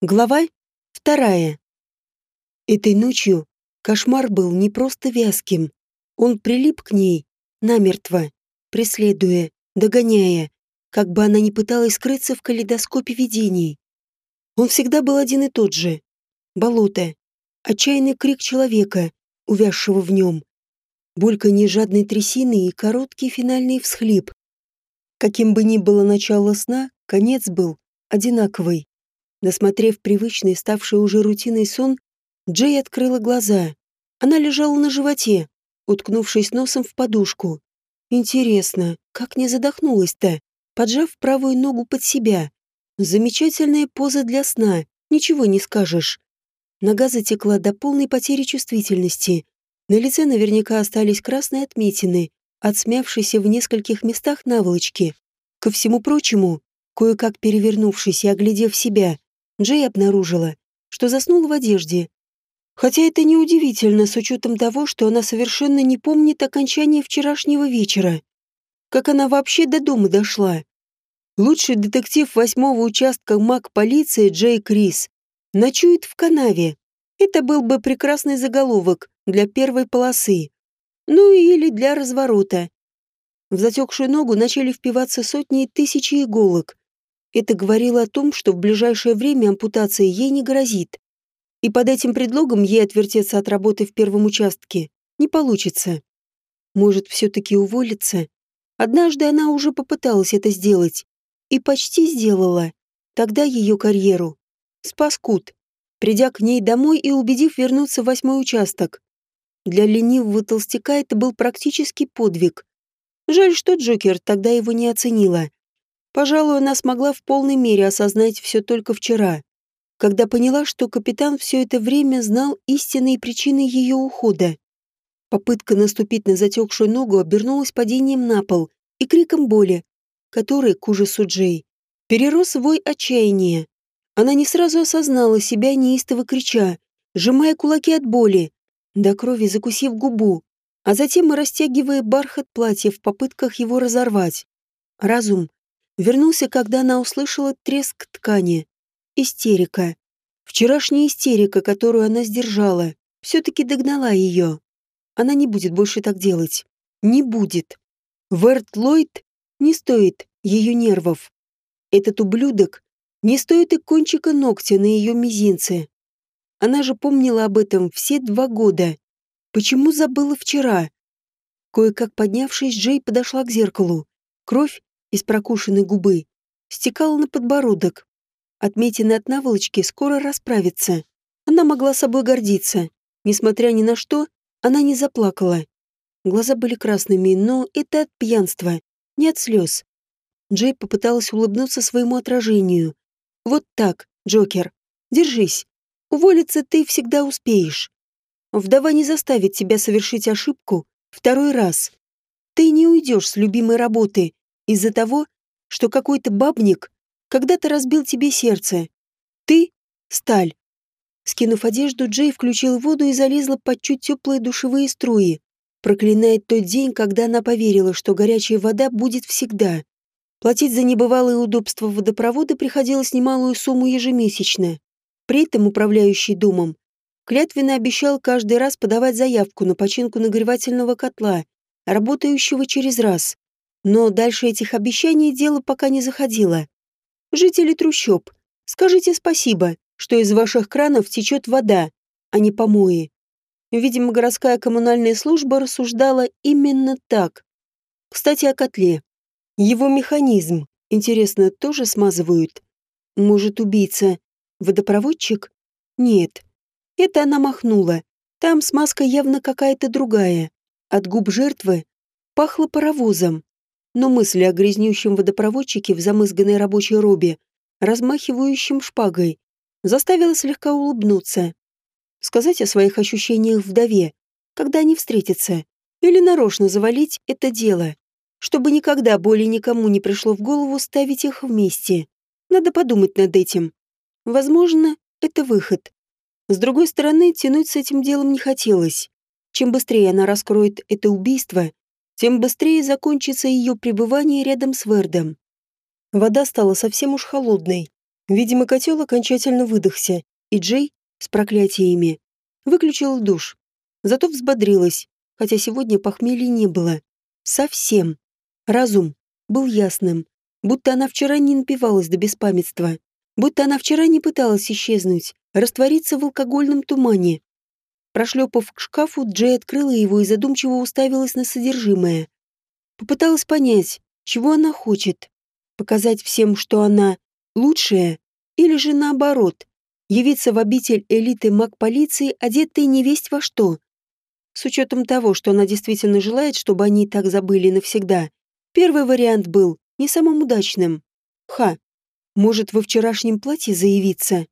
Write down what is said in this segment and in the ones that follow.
Глава вторая. Этой ночью кошмар был не просто вязким. Он прилип к ней, намертво, преследуя, догоняя, как бы она ни пыталась скрыться в калейдоскопе видений. Он всегда был один и тот же. Болото. Отчаянный крик человека, увязшего в нем. Бульканье жадной трясины и короткий финальный всхлип. Каким бы ни было начало сна, конец был одинаковый. Досмотрев привычный, ставший уже рутиной сон, Джей открыла глаза. Она лежала на животе, уткнувшись носом в подушку. Интересно, как не задохнулась-то, поджав правую ногу под себя. Замечательная поза для сна, ничего не скажешь. Нога затекла до полной потери чувствительности. На лице наверняка остались красные отметины, от смявшейся в нескольких местах наволочки. Ко всему прочему, кое-как перевернувшись и оглядев себя, Джей обнаружила, что заснула в одежде. Хотя это неудивительно с учетом того, что она совершенно не помнит окончания вчерашнего вечера. Как она вообще до дома дошла? Лучший детектив восьмого участка МАК полиции Джей Крис ночует в канаве. Это был бы прекрасный заголовок для первой полосы. Ну или для разворота. В затекшую ногу начали впиваться сотни и тысячи иголок. Это говорило о том, что в ближайшее время ампутация ей не грозит. И под этим предлогом ей отвертеться от работы в первом участке не получится. Может, все-таки уволиться? Однажды она уже попыталась это сделать. И почти сделала. Тогда ее карьеру. Спас Кут, придя к ней домой и убедив вернуться в восьмой участок. Для ленивого толстяка это был практически подвиг. Жаль, что Джокер тогда его не оценила. Пожалуй, она смогла в полной мере осознать все только вчера, когда поняла, что капитан все это время знал истинные причины ее ухода. Попытка наступить на затекшую ногу обернулась падением на пол и криком боли, который, к ужасу Джей, перерос вой отчаяния. Она не сразу осознала себя неистово крича, сжимая кулаки от боли, до крови закусив губу, а затем и растягивая бархат платья в попытках его разорвать. Разум Вернулся, когда она услышала треск ткани. Истерика. Вчерашняя истерика, которую она сдержала, все-таки догнала ее. Она не будет больше так делать. Не будет. Верт Ллойд не стоит ее нервов. Этот ублюдок не стоит и кончика ногтя на ее мизинце. Она же помнила об этом все два года. Почему забыла вчера? Кое-как поднявшись, Джей подошла к зеркалу. Кровь из прокушенной губы стекала на подбородок. Отметины от наволочки скоро расправятся. Она могла собой гордиться. Несмотря ни на что, она не заплакала. Глаза были красными, но это от пьянства, не от слез. Джей попыталась улыбнуться своему отражению. «Вот так, Джокер. Держись. Уволиться ты всегда успеешь. Вдова не заставит тебя совершить ошибку второй раз. Ты не уйдешь с любимой работы, из-за того, что какой-то бабник когда-то разбил тебе сердце. Ты — сталь. Скинув одежду, Джей включил воду и залезла под чуть теплые душевые струи, проклиная тот день, когда она поверила, что горячая вода будет всегда. Платить за небывалые удобства водопровода приходилось немалую сумму ежемесячно. При этом управляющий домом клятвенно обещал каждый раз подавать заявку на починку нагревательного котла, работающего через раз. Но дальше этих обещаний дело пока не заходило. Жители трущоб, скажите спасибо, что из ваших кранов течет вода, а не помои. Видимо, городская коммунальная служба рассуждала именно так. Кстати, о котле. Его механизм, интересно, тоже смазывают? Может, убийца водопроводчик? Нет. Это она махнула. Там смазка явно какая-то другая. От губ жертвы пахло паровозом но мысли о грязнющем водопроводчике в замызганной рабочей робе, размахивающем шпагой, заставила слегка улыбнуться. Сказать о своих ощущениях вдове, когда они встретятся, или нарочно завалить это дело, чтобы никогда более никому не пришло в голову ставить их вместе. Надо подумать над этим. Возможно, это выход. С другой стороны, тянуть с этим делом не хотелось. Чем быстрее она раскроет это убийство, тем быстрее закончится ее пребывание рядом с Вердом. Вода стала совсем уж холодной. Видимо, котел окончательно выдохся, и Джей с проклятиями выключила душ. Зато взбодрилась, хотя сегодня похмелья не было. Совсем. Разум был ясным, будто она вчера не напивалась до беспамятства, будто она вчера не пыталась исчезнуть, раствориться в алкогольном тумане. Прошлепав к шкафу, Джей открыла его и задумчиво уставилась на содержимое. Попыталась понять, чего она хочет. Показать всем, что она лучшая, или же наоборот, явиться в обитель элиты маг-полиции, одетой невесть во что. С учетом того, что она действительно желает, чтобы они так забыли навсегда, первый вариант был не самым удачным. Ха, может, во вчерашнем платье заявиться?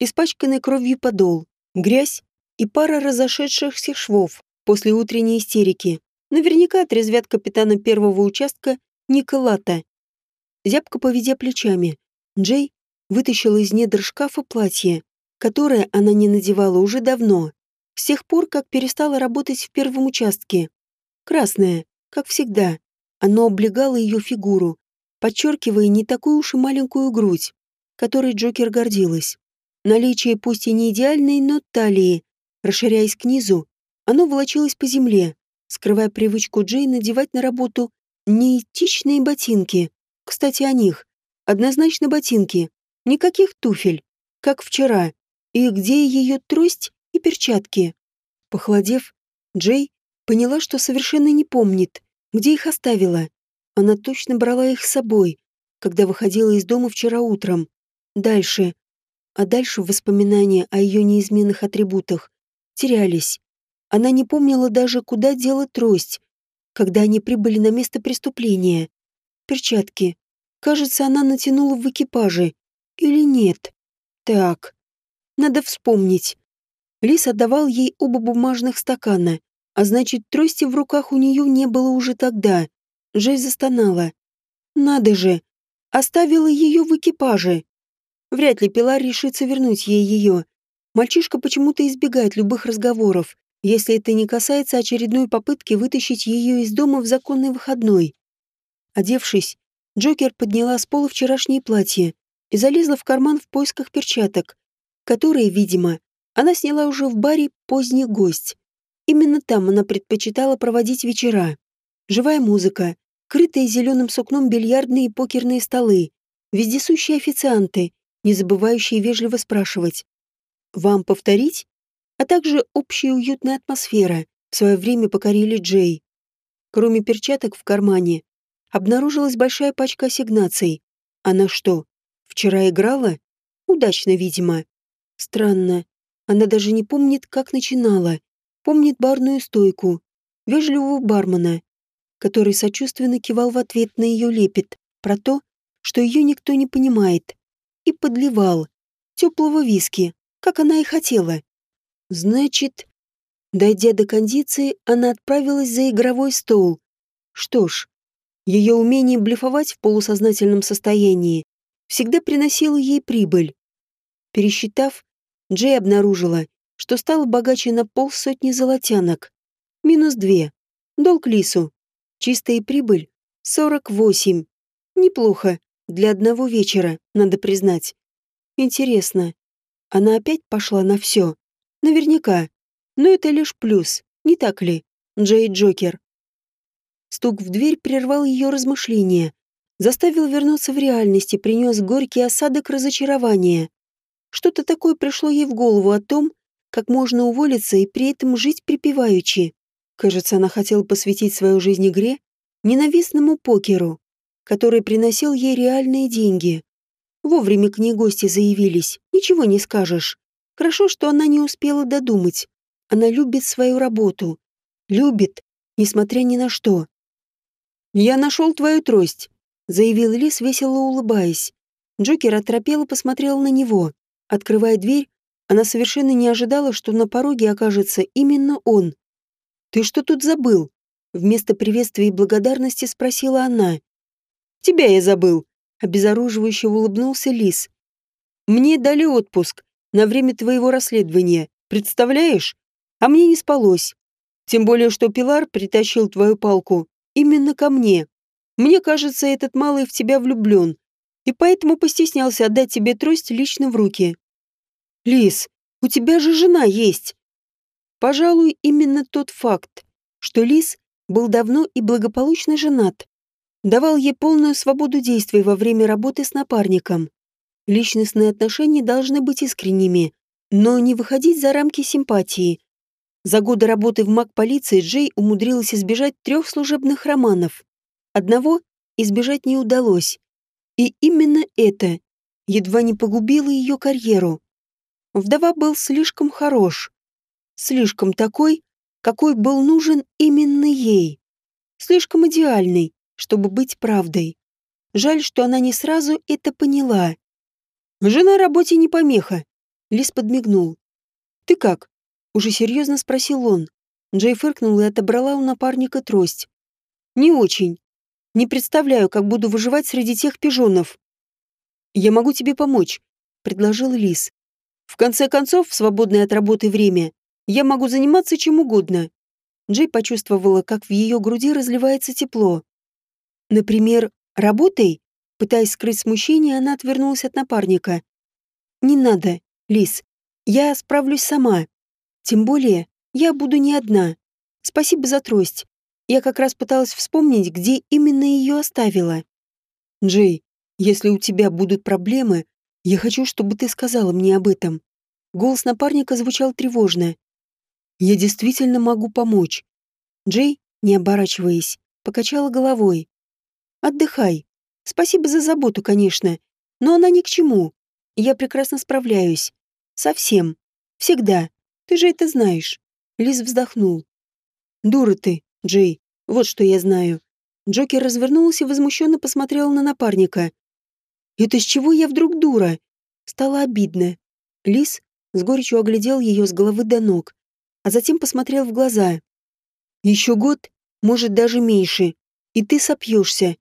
Испачканный кровью подол, грязь и пара разошедшихся швов после утренней истерики. Наверняка отрезвят капитана первого участка Николата. Зябко поведя плечами, Джей вытащила из недр шкафа платье, которое она не надевала уже давно, с тех пор, как перестала работать в первом участке. Красное, как всегда. Оно облегало ее фигуру, подчеркивая не такую уж и маленькую грудь, которой Джокер гордилась. Наличие пусть и не идеальной, но талии, расширяясь к низу, оно волочилось по земле, скрывая привычку Джей надевать на работу неэтичные ботинки. Кстати, о них. Однозначно ботинки. Никаких туфель, как вчера. И где ее трость и перчатки? Похолодев, Джей поняла, что совершенно не помнит, где их оставила. Она точно брала их с собой, когда выходила из дома вчера утром. Дальше. А дальше воспоминания о ее неизменных атрибутах терялись. Она не помнила даже, куда дела трость, когда они прибыли на место преступления. Перчатки. Кажется, она натянула в экипаже, или нет? Так, надо вспомнить. Лис отдавал ей оба бумажных стакана, а значит, трости в руках у нее не было уже тогда. Жесть застонала. Надо же, оставила ее в экипаже. Вряд ли Пилар решится вернуть ей ее. Мальчишка почему-то избегает любых разговоров, если это не касается очередной попытки вытащить ее из дома в законный выходной. Одевшись, Джокер подняла с пола вчерашнее платье, и залезла в карман в поисках перчаток, которые, видимо, она сняла уже в баре «Поздний гость». Именно там она предпочитала проводить вечера. Живая музыка, крытые зеленым сукном бильярдные и покерные столы, вездесущие официанты, не забывающие вежливо спрашивать «Вам повторить?» а также общая уютная атмосфера в свое время покорили Джей. Кроме перчаток в кармане, обнаружилась большая пачка ассигнаций. Она что, Вчера играла? Удачно, видимо. Странно. Она даже не помнит, как начинала. Помнит барную стойку, вежливого бармена, который сочувственно кивал в ответ на ее лепет про то, что ее никто не понимает, и подливал теплого виски, как она и хотела. Значит, дойдя до кондиции, она отправилась за игровой стол. Что ж, ее умение блефовать в полусознательном состоянии всегда приносила ей прибыль. Пересчитав, Джей обнаружила, что стала богаче на полсотни золотянок. Минус две. Долг Лису. Чистая прибыль — сорок восемь. Неплохо. Для одного вечера, надо признать. Интересно. Она опять пошла на все. Наверняка. Но это лишь плюс, не так ли, Джей Джокер? Стук в дверь прервал ее размышления заставил вернуться в реальность и принес горький осадок разочарования. Что-то такое пришло ей в голову о том, как можно уволиться и при этом жить припеваючи. Кажется, она хотела посвятить свою жизнь игре, ненавистному покеру, который приносил ей реальные деньги. Вовремя к ней гости заявились, ничего не скажешь. Хорошо, что она не успела додумать. Она любит свою работу. Любит, несмотря ни на что. «Я нашел твою трость», заявил Лис, весело улыбаясь. Джокер оторопело посмотрел на него. Открывая дверь, она совершенно не ожидала, что на пороге окажется именно он. «Ты что тут забыл?» Вместо приветствия и благодарности спросила она. «Тебя я забыл», — обезоруживающе улыбнулся Лис. «Мне дали отпуск на время твоего расследования, представляешь? А мне не спалось. Тем более, что Пилар притащил твою палку именно ко мне. Мне кажется, этот малый в тебя влюблен. и поэтому постеснялся отдать тебе трость лично в руки. Лис, у тебя же жена есть. Пожалуй, именно тот факт, что Лис был давно и благополучно женат, давал ей полную свободу действий во время работы с напарником. Личностные отношения должны быть искренними, но не выходить за рамки симпатии. За годы работы в маг-полиции Джей умудрилась избежать трех служебных романов. Одного избежать не удалось. И именно это едва не погубило ее карьеру. Вдова был слишком хорош. Слишком такой, какой был нужен именно ей. Слишком идеальный, чтобы быть правдой. Жаль, что она не сразу это поняла. «Жена работе не помеха», — Лис подмигнул. «Ты как?» — уже серьезно спросил он. Джей фыркнул и отобрала у напарника трость. «Не очень. Не представляю, как буду выживать среди тех пижонов». «Я могу тебе помочь», — предложил Лис. «В конце концов, в свободное от работы время, я могу заниматься чем угодно». Джей почувствовала, как в ее груди разливается тепло. «Например, работой?» Пытаясь скрыть смущение, она отвернулась от напарника. «Не надо, Лис. Я справлюсь сама. Тем более, я буду не одна. Спасибо за трость. Я как раз пыталась вспомнить, где именно ее оставила. Джей, если у тебя будут проблемы, я хочу, чтобы ты сказала мне об этом. Голос напарника звучал тревожно. Я действительно могу помочь. Джей, не оборачиваясь, покачала головой. Отдыхай. Спасибо за заботу, конечно, но она ни к чему. Я прекрасно справляюсь. Совсем. Всегда. Ты же это знаешь. Лиз вздохнул. Дура ты, Джей. Вот что я знаю. Джокер развернулся и возмущенно посмотрел на напарника. «Это с чего я вдруг дура?» Стало обидно. Лис с горечью оглядел ее с головы до ног, а затем посмотрел в глаза. «Еще год, может, даже меньше, и ты сопьешься,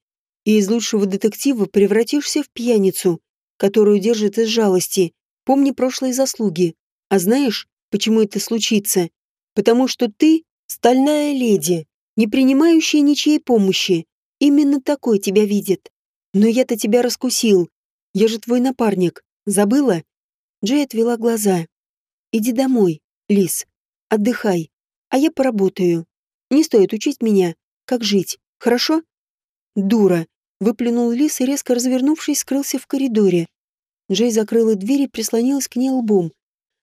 и из лучшего детектива превратишься в пьяницу, которую держит из жалости. Помни прошлые заслуги. А знаешь, почему это случится? Потому что ты — стальная леди, не принимающая ничьей помощи. Именно такой тебя видит. Но я-то тебя раскусил. Я же твой напарник. Забыла?» Джей отвела глаза. «Иди домой, Лис. Отдыхай. А я поработаю. Не стоит учить меня, как жить. Хорошо?» «Дура!» — выплюнул Лис и, резко развернувшись, скрылся в коридоре. Джей закрыла дверь и прислонилась к ней лбом,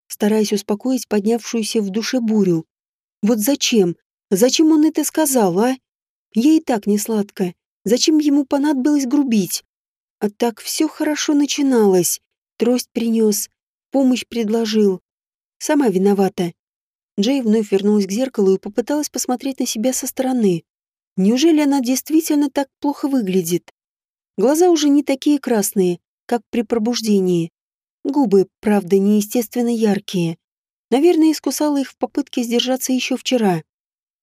стараясь успокоить поднявшуюся в душе бурю. «Вот зачем? Зачем он это сказал, а? Ей и так не сладко. Зачем ему понадобилось грубить? А так все хорошо начиналось. Трость принес, помощь предложил. Сама виновата. Джей вновь вернулась к зеркалу и попыталась посмотреть на себя со стороны. Неужели она действительно так плохо выглядит? Глаза уже не такие красные, как при пробуждении. Губы, правда, неестественно яркие. Наверное, искусала их в попытке сдержаться еще вчера.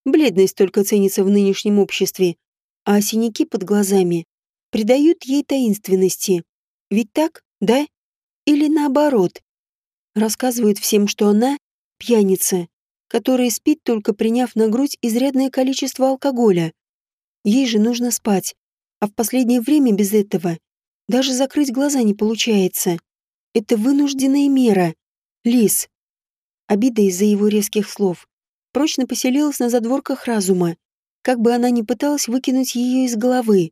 Бледность только ценится в нынешнем обществе, а синяки под глазами придают ей таинственности. Ведь так, да? Или наоборот? Рассказывают всем, что она — пьяница, которая спит, только приняв на грудь изрядное количество алкоголя. Ей же нужно спать. А в последнее время без этого даже закрыть глаза не получается. Это вынужденная мера. Лис. Обида из-за его резких слов прочно поселилась на задворках разума, как бы она ни пыталась выкинуть ее из головы.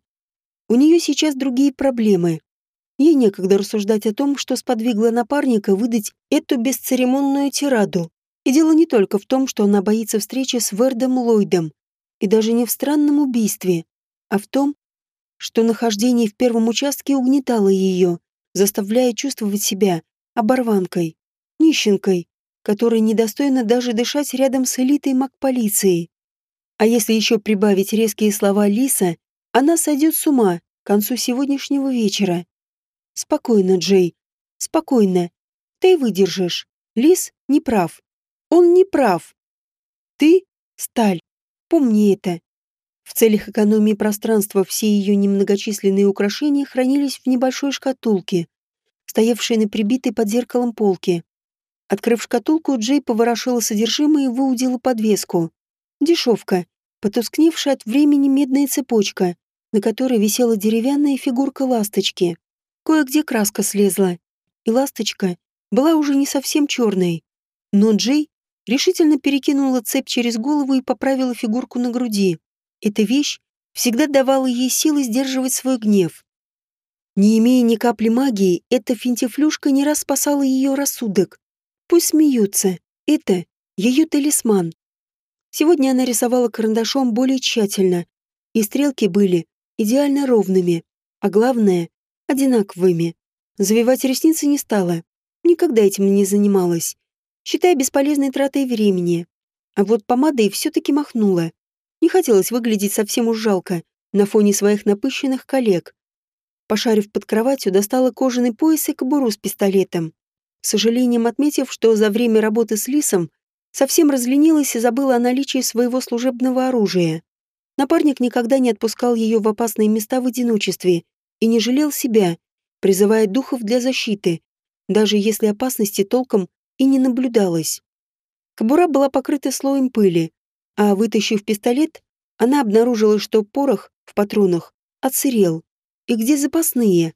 У нее сейчас другие проблемы. Ей некогда рассуждать о том, что сподвигло напарника выдать эту бесцеремонную тираду. И дело не только в том, что она боится встречи с Вердом Ллойдом, и даже не в странном убийстве, а в том, что нахождение в первом участке угнетало ее, заставляя чувствовать себя оборванкой, нищенкой, которая недостойна даже дышать рядом с элитой маг-полиции. А если еще прибавить резкие слова Лиса, она сойдет с ума к концу сегодняшнего вечера. Спокойно, Джей, спокойно. Ты выдержишь. Лис не прав. Он не прав. Ты — сталь. Помни это. В целях экономии пространства все ее немногочисленные украшения хранились в небольшой шкатулке, стоявшей на прибитой под зеркалом полке. Открыв шкатулку, Джей поворошила содержимое и выудила подвеску. Дешевка, потускневшая от времени медная цепочка, на которой висела деревянная фигурка ласточки. кое-где краска слезла, и ласточка была уже не совсем черной. Но Джей решительно перекинула цепь через голову и поправила фигурку на груди. Эта вещь всегда давала ей силы сдерживать свой гнев. Не имея ни капли магии, эта финтифлюшка не раз спасала ее рассудок. Пусть смеются, это ее талисман. Сегодня она рисовала карандашом более тщательно, и стрелки были идеально ровными, а главное — одинаковыми. Завивать ресницы не стала, никогда этим не занималась, считая бесполезной тратой времени. А вот помадой все-таки махнула. Не хотелось выглядеть совсем уж жалко на фоне своих напыщенных коллег. Пошарив под кроватью, достала кожаный пояс и кобуру с пистолетом. С сожалением отметив, что за время работы с Лисом совсем разленилась и забыла о наличии своего служебного оружия. Напарник никогда не отпускал ее в опасные места в одиночестве и не жалел себя, призывая духов для защиты, даже если опасности толком и не наблюдалось. Кобура была покрыта слоем пыли, а вытащив пистолет, она обнаружила, что порох в патронах отсырел. И где запасные?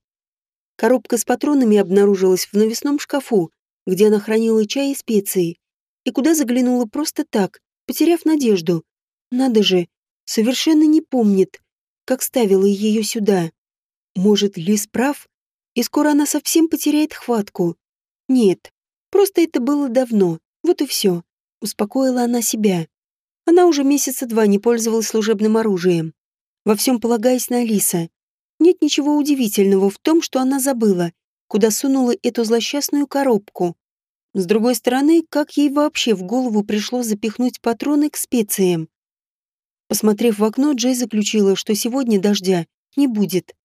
Коробка с патронами обнаружилась в навесном шкафу, где она хранила чай и специи, и куда заглянула просто так, потеряв надежду. Надо же, совершенно не помнит, как ставила ее сюда. Может, Лис прав, и скоро она совсем потеряет хватку. Нет, просто это было давно, вот и все. Успокоила она себя. Она уже месяца два не пользовалась служебным оружием, во всем полагаясь на Алиса. Нет ничего удивительного в том, что она забыла, куда сунула эту злосчастную коробку. С другой стороны, как ей вообще в голову пришло запихнуть патроны к специям? Посмотрев в окно, Джей заключила, что сегодня дождя не будет.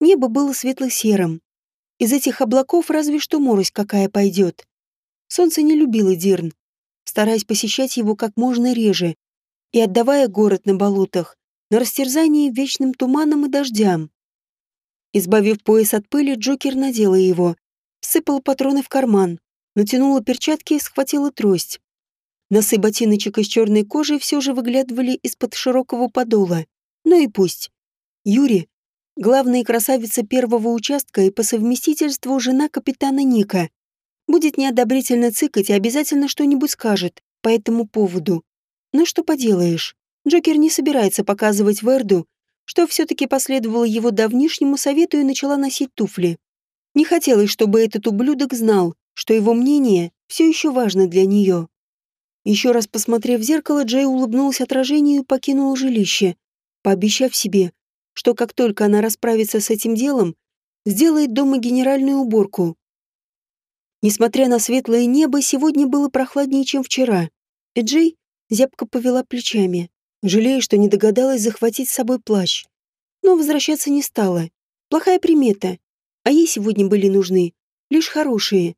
Небо было светло-серым. Из этих облаков разве что морось какая пойдет. Солнце не любило Дирн, стараясь посещать его как можно реже и отдавая город на болотах на растерзание вечным туманом и дождям. Избавив пояс от пыли, Джокер надела его, сыпала патроны в карман, натянула перчатки и схватила трость. Носы ботиночек из черной кожи все же выглядывали из-под широкого подола. Ну и пусть. Юри, главная красавица первого участка и по совместительству жена капитана Ника, будет неодобрительно цыкать и обязательно что-нибудь скажет по этому поводу. Ну что поделаешь, Джокер не собирается показывать Верду, что все-таки последовало его давнишнему совету и начала носить туфли. Не хотелось, чтобы этот ублюдок знал, что его мнение все еще важно для нее. Еще раз посмотрев в зеркало, Джей улыбнулся отражению и покинул жилище, пообещав себе, что как только она расправится с этим делом, сделает дома генеральную уборку. Несмотря на светлое небо, сегодня было прохладнее, чем вчера, и Джей зябко повела плечами жалея, что не догадалась захватить с собой плащ. Но возвращаться не стала. Плохая примета. А ей сегодня были нужны лишь хорошие.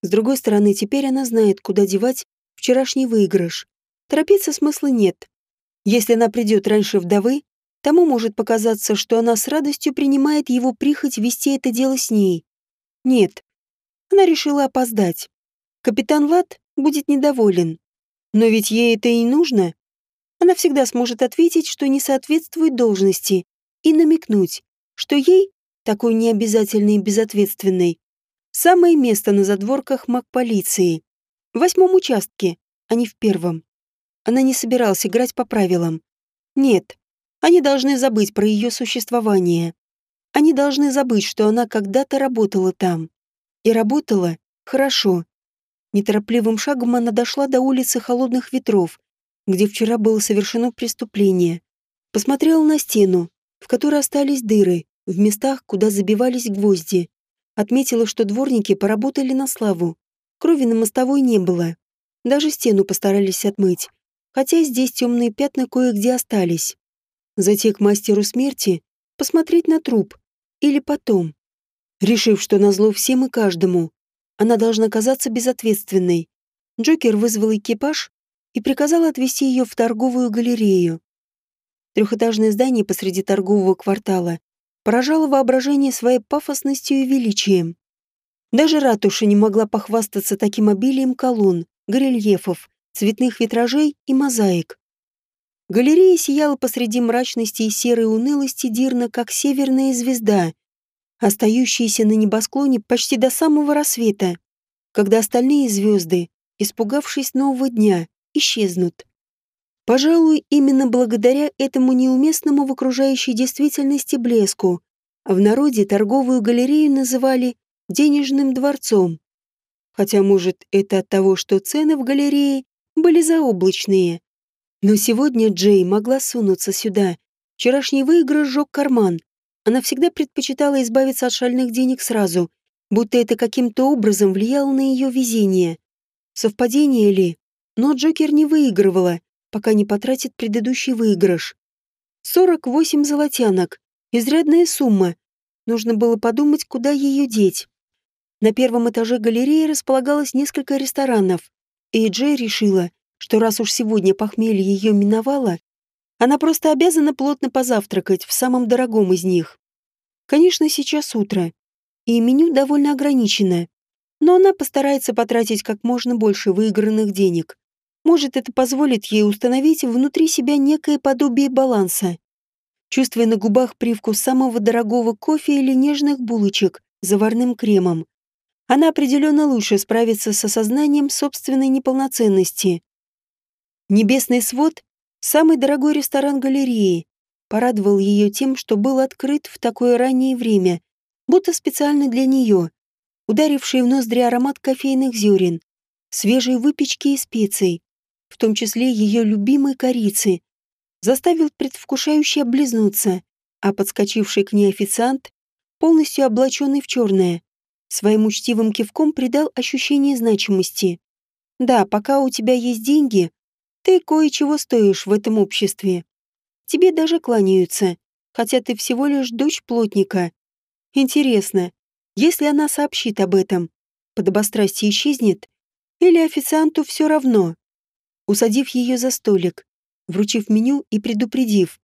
С другой стороны, теперь она знает, куда девать вчерашний выигрыш. Торопиться смысла нет. Если она придет раньше вдовы, тому может показаться, что она с радостью принимает его прихоть вести это дело с ней. Нет. Она решила опоздать. Капитан Лат будет недоволен. Но ведь ей это и нужно она всегда сможет ответить, что не соответствует должности, и намекнуть, что ей, такой необязательной и безответственной, самое место на задворках маг-полиции. В восьмом участке, а не в первом. Она не собиралась играть по правилам. Нет, они должны забыть про ее существование. Они должны забыть, что она когда-то работала там. И работала хорошо. Неторопливым шагом она дошла до улицы холодных ветров где вчера было совершено преступление. Посмотрела на стену, в которой остались дыры, в местах, куда забивались гвозди. Отметила, что дворники поработали на славу. Крови на мостовой не было. Даже стену постарались отмыть, хотя здесь темные пятна кое-где остались. Зайти к мастеру смерти, посмотреть на труп. Или потом. Решив, что назло всем и каждому, она должна казаться безответственной. Джокер вызвал экипаж и приказала отвезти ее в торговую галерею. Трехэтажное здание посреди торгового квартала поражало воображение своей пафосностью и величием. Даже ратуша не могла похвастаться таким обилием колонн, горельефов, цветных витражей и мозаик. Галерея сияла посреди мрачности и серой унылости дирно, как северная звезда. Остающиеся на небосклоне почти до самого рассвета, когда остальные звезды, испугавшись нового дня, исчезнут. Пожалуй, именно благодаря этому неуместному в окружающей действительности блеску в народе торговую галерею называли «денежным дворцом». Хотя, может, это от того, что цены в галерее были заоблачные. Но сегодня Джей могла сунуться сюда. Вчерашний выигрыш сжег карман. Она всегда предпочитала избавиться от шальных денег сразу, будто это каким-то образом влияло на ее везение. Совпадение ли? Но Джокер не выигрывала, пока не потратит предыдущий выигрыш. 48 золотянок. Изрядная сумма. Нужно было подумать, куда ее деть. На первом этаже галереи располагалось несколько ресторанов, и Джей решила, что раз уж сегодня похмелье ее миновало, она просто обязана плотно позавтракать в самом дорогом из них. Конечно, сейчас утро, и меню довольно ограничено, но она постарается потратить как можно больше выигранных денег. Может, это позволит ей установить внутри себя некое подобие баланса. Чувствуя на губах привкус самого дорогого кофе или нежных булочек с заварным кремом, она определенно лучше справится с осознанием собственной неполноценности. Небесный свод, самый дорогой ресторан галереи, порадовал ее тем, что был открыт в такое раннее время, будто специально для нее, ударивший в ноздри аромат кофейных зерен, свежей выпечки и специй, в том числе ее любимой корицы, заставил предвкушающе облизнуться, а подскочивший к ней официант, полностью облаченный в черное, своим учтивым кивком придал ощущение значимости. Да, пока у тебя есть деньги, ты кое-чего стоишь в этом обществе. Тебе даже кланяются, хотя ты всего лишь дочь плотника. Интересно, если она сообщит об этом, подобострастие исчезнет? Или официанту все равно? усадив ее за столик, вручив меню и предупредив,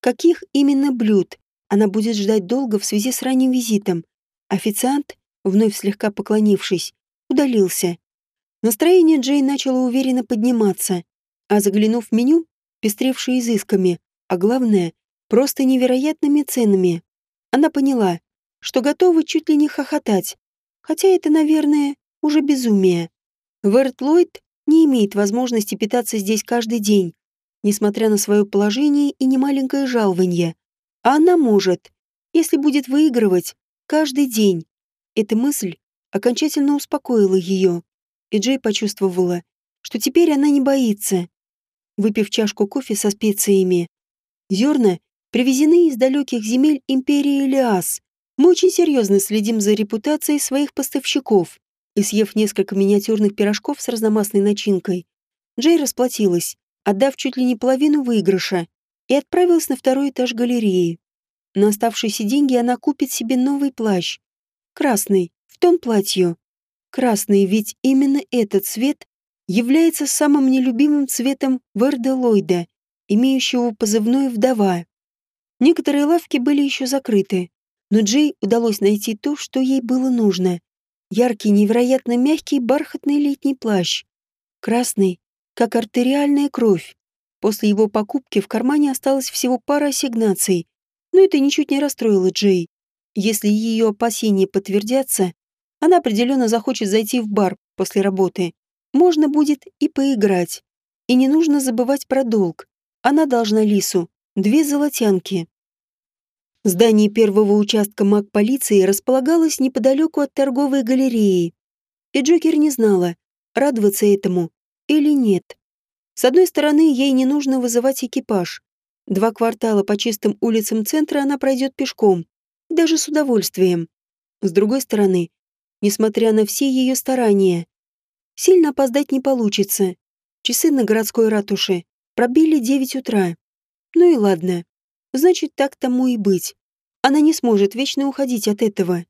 каких именно блюд она будет ждать долго в связи с ранним визитом. Официант, вновь слегка поклонившись, удалился. Настроение Джей начало уверенно подниматься, а заглянув в меню, пестревшее изысками, а главное, просто невероятными ценами, она поняла, что готова чуть ли не хохотать, хотя это, наверное, уже безумие. Верт Ллойд не имеет возможности питаться здесь каждый день, несмотря на свое положение и немаленькое жалование. А она может, если будет выигрывать, каждый день. Эта мысль окончательно успокоила ее, и Джей почувствовала, что теперь она не боится. Выпив чашку кофе со специями, зерна привезены из далеких земель империи Элиас. Мы очень серьезно следим за репутацией своих поставщиков и съев несколько миниатюрных пирожков с разномастной начинкой, Джей расплатилась, отдав чуть ли не половину выигрыша, и отправилась на второй этаж галереи. На оставшиеся деньги она купит себе новый плащ. Красный, в тон платью. Красный, ведь именно этот цвет является самым нелюбимым цветом Верда Ллойда, имеющего позывной «вдова». Некоторые лавки были еще закрыты, но Джей удалось найти то, что ей было нужно яркий, невероятно мягкий бархатный летний плащ. Красный, как артериальная кровь. После его покупки в кармане осталось всего пара ассигнаций, но это ничуть не расстроило Джей. Если ее опасения подтвердятся, она определенно захочет зайти в бар после работы. Можно будет и поиграть. И не нужно забывать про долг. Она должна Лису две золотянки. Здание первого участка маг-полиции располагалось неподалеку от торговой галереи. И Джокер не знала, радоваться этому или нет. С одной стороны, ей не нужно вызывать экипаж. Два квартала по чистым улицам центра она пройдет пешком, даже с удовольствием. С другой стороны, несмотря на все ее старания, сильно опоздать не получится. Часы на городской ратуше пробили девять утра. Ну и ладно. Значит, так тому и быть. Она не сможет вечно уходить от этого.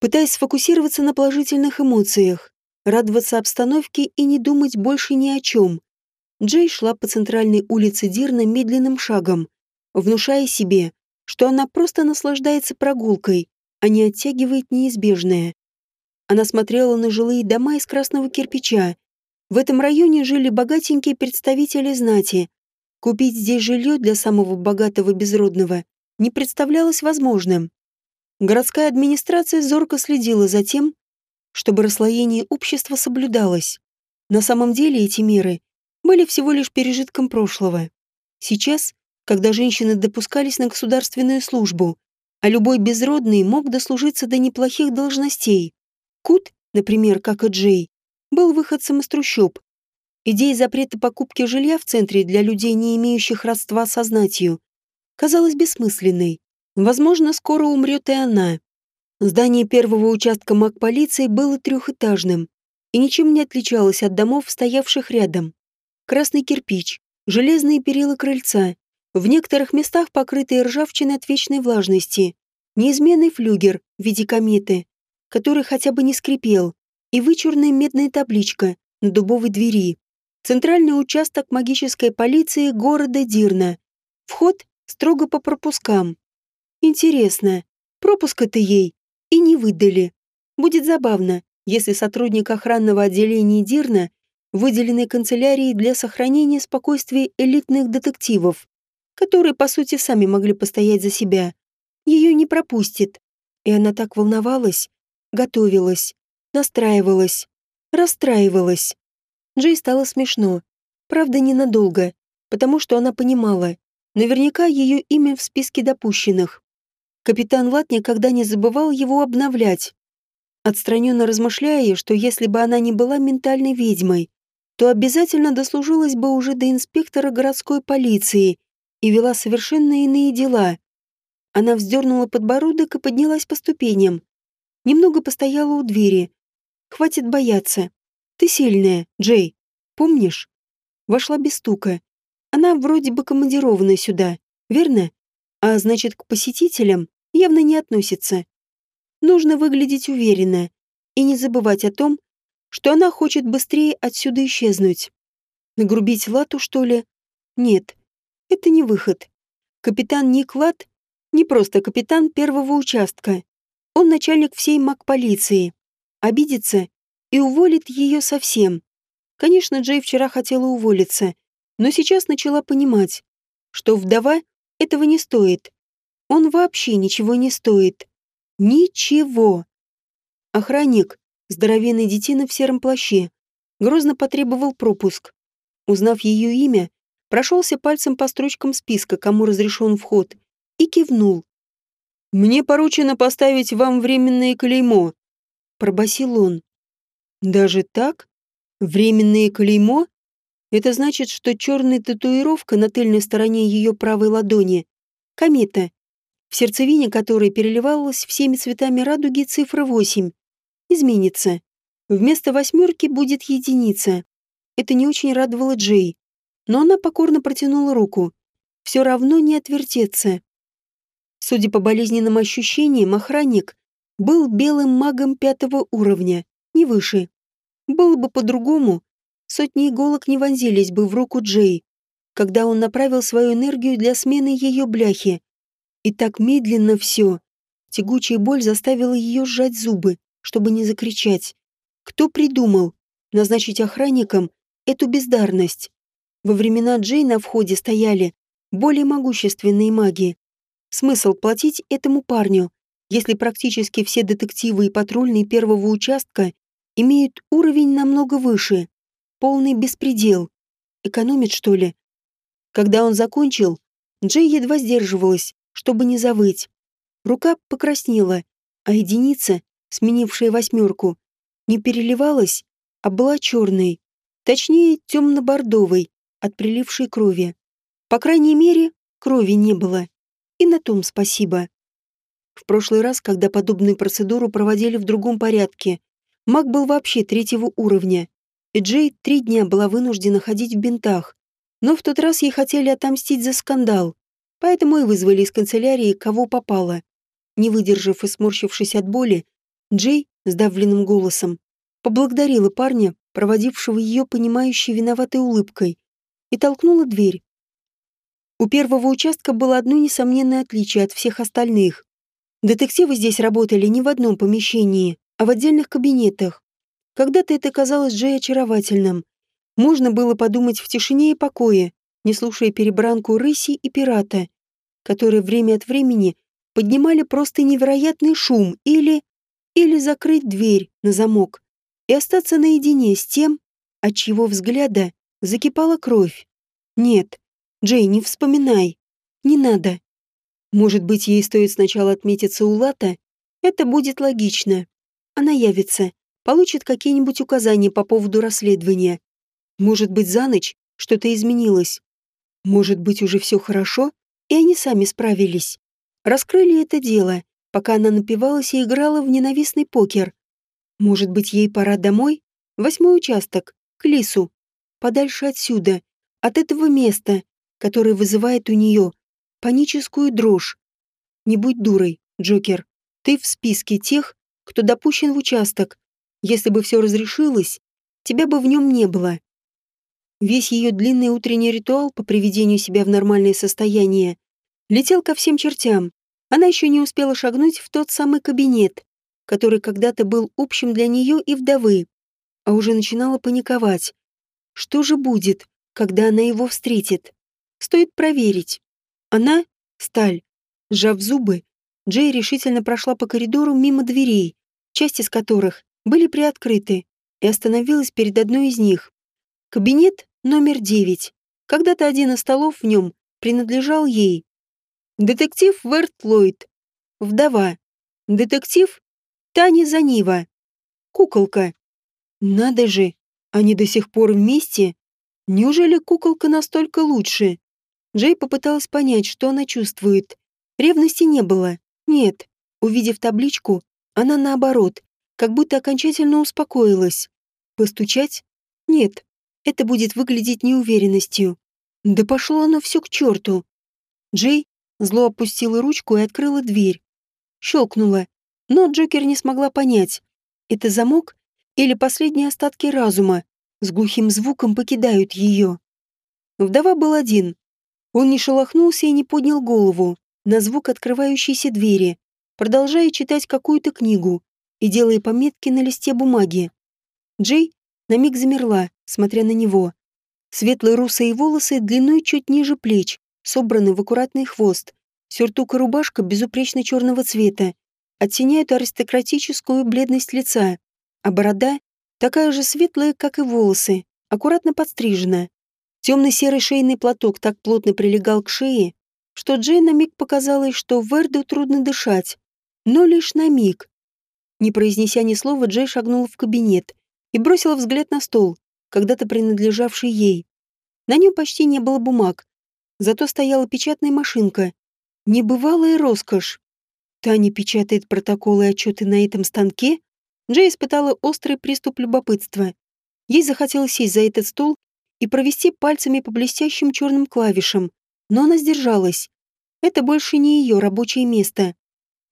Пытаясь сфокусироваться на положительных эмоциях, радоваться обстановке и не думать больше ни о чем, Джей шла по центральной улице Дирна медленным шагом, внушая себе, что она просто наслаждается прогулкой, а не оттягивает неизбежное. Она смотрела на жилые дома из красного кирпича. В этом районе жили богатенькие представители знати, Купить здесь жилье для самого богатого безродного не представлялось возможным. Городская администрация зорко следила за тем, чтобы расслоение общества соблюдалось. На самом деле эти меры были всего лишь пережитком прошлого. Сейчас, когда женщины допускались на государственную службу, а любой безродный мог дослужиться до неплохих должностей, Кут, например, как и Джей, был выходцем из трущоб. Идея запрета покупки жилья в центре для людей, не имеющих родства со знатью, казалась бессмысленной. Возможно, скоро умрет и она. Здание первого участка маг-полиции было трехэтажным и ничем не отличалось от домов, стоявших рядом. Красный кирпич, железные перила крыльца, в некоторых местах покрытые ржавчиной от вечной влажности, неизменный флюгер в виде кометы, который хотя бы не скрипел, и вычурная медная табличка на дубовой двери. Центральный участок магической полиции города Дирна. Вход строго по пропускам. Интересно, пропуска-то ей и не выдали. Будет забавно, если сотрудник охранного отделения Дирна, выделенной канцелярией для сохранения спокойствия элитных детективов, которые, по сути, сами могли постоять за себя, ее не пропустит. И она так волновалась, готовилась, настраивалась, расстраивалась. Джей стало смешно. Правда, ненадолго, потому что она понимала, наверняка ее имя в списке допущенных. Капитан Лат никогда не забывал его обновлять. Отстраненно размышляя, что если бы она не была ментальной ведьмой, то обязательно дослужилась бы уже до инспектора городской полиции и вела совершенно иные дела. Она вздернула подбородок и поднялась по ступеням. Немного постояла у двери. «Хватит бояться. Ты сильная, Джей. Помнишь?» Вошла без стука. Она вроде бы командирована сюда, верно? А значит, к посетителям явно не относится. Нужно выглядеть уверенно и не забывать о том, что она хочет быстрее отсюда исчезнуть. Нагрубить Лату, что ли? Нет, это не выход. Капитан Ник Лат не просто капитан первого участка. Он начальник всей маг-полиции. Обидится и уволит ее совсем. Конечно, Джей вчера хотела уволиться, но сейчас начала понимать, что вдова этого не стоит. Он вообще ничего не стоит. Ничего. Охранник, здоровенный детина в сером плаще, грозно потребовал пропуск. Узнав ее имя, прошелся пальцем по строчкам списка, кому разрешен вход, и кивнул. «Мне поручено поставить вам временное клеймо», — пробасил он. «Даже так? Временное клеймо? Это значит, что черная татуировка на тыльной стороне ее правой ладони — комета, в сердцевине которой переливалась всеми цветами радуги цифра 8, изменится. Вместо восьмерки будет единица. Это не очень радовало Джей, но она покорно протянула руку. Все равно не отвертеться. Судя по болезненным ощущениям, охранник был белым магом пятого уровня, не выше. Было бы по-другому, сотни иголок не вонзились бы в руку Джей, когда он направил свою энергию для смены ее бляхи. И так медленно все. Тягучая боль заставила ее сжать зубы, чтобы не закричать. Кто придумал назначить охранникам эту бездарность? Во времена Джей на входе стояли более могущественные маги. Смысл платить этому парню, если практически все детективы и патрульные первого участка имеют уровень намного выше? Полный беспредел. Экономит, что ли? Когда он закончил, Джей едва сдерживалась, чтобы не завыть. Рука покраснела, а единица, сменившая восьмерку, не переливалась, а была черной, точнее темно-бордовой, от прилившей крови. По крайней мере, крови не было. И на том спасибо. В прошлый раз, когда подобную процедуру проводили в другом порядке, маг был вообще третьего уровня, и Джей три дня была вынуждена ходить в бинтах. Но в тот раз ей хотели отомстить за скандал, Поэтому и вызвали из канцелярии, кого попало. Не выдержав и сморщившись от боли, Джей, сдавленным голосом, поблагодарила парня, проводившего ее понимающей виноватой улыбкой, и толкнула дверь. У первого участка было одно несомненное отличие от всех остальных. Детективы здесь работали не в одном помещении, а в отдельных кабинетах. Когда-то это казалось Джей очаровательным. Можно было подумать в тишине и покое, не слушая перебранку рыси и пирата, которые время от времени поднимали просто невероятный шум или... или закрыть дверь на замок и остаться наедине с тем, от чьего взгляда закипала кровь. Нет, Джей, не вспоминай. Не надо. Может быть, ей стоит сначала отметиться у Лата? Это будет логично. Она явится, получит какие-нибудь указания по поводу расследования. Может быть, за ночь что-то изменилось. Может быть, уже все хорошо, и они сами справились. Раскрыли это дело, пока она напивалась и играла в ненавистный покер. Может быть, ей пора домой? Восьмой участок, к лису. Подальше отсюда, от этого места, которое вызывает у нее паническую дрожь. Не будь дурой, Джокер. Ты в списке тех, кто допущен в участок. Если бы все разрешилось, тебя бы в нем не было. Весь ее длинный утренний ритуал по приведению себя в нормальное состояние летел ко всем чертям. Она еще не успела шагнуть в тот самый кабинет, который когда-то был общим для нее и вдовы, а уже начинала паниковать. Что же будет, когда она его встретит? Стоит проверить. Она — сталь. Сжав зубы, Джей решительно прошла по коридору мимо дверей, части из которых были приоткрыты, и остановилась перед одной из них. Кабинет номер девять. Когда-то один из столов в нем принадлежал ей. Детектив Верт Ллойд. Вдова. Детектив Таня Занива. Куколка. Надо же, они до сих пор вместе. Неужели куколка настолько лучше? Джей попыталась понять, что она чувствует. Ревности не было. Нет. Увидев табличку, она наоборот, как будто окончательно успокоилась. Постучать? Нет. Это будет выглядеть неуверенностью. Да пошло оно все к черту. Джей зло опустила ручку и открыла дверь. Щелкнула. Но Джокер не смогла понять, это замок или последние остатки разума с глухим звуком покидают ее. Вдова был один, он не шелохнулся и не поднял голову на звук открывающейся двери, продолжая читать какую-то книгу и делая пометки на листе бумаги. Джей на миг замерла, смотря на него. Светлые русые волосы длиной чуть ниже плеч, собраны в аккуратный хвост. Сюртук и рубашка безупречно черного цвета оттеняют аристократическую бледность лица, а борода такая же светлая, как и волосы, аккуратно подстрижена. Темно-серый шейный платок так плотно прилегал к шее, что Джей на миг показалось, что Верду трудно дышать. Но лишь на миг. Не произнеся ни слова, Джей шагнул в кабинет и бросила взгляд на стол, когда-то принадлежавший ей. На нем почти не было бумаг, зато стояла печатная машинка. Небывалая роскошь. Таня печатает протоколы и отчеты на этом станке? Джей испытала острый приступ любопытства. Ей захотелось сесть за этот стол и провести пальцами по блестящим черным клавишам, но она сдержалась. Это больше не ее рабочее место.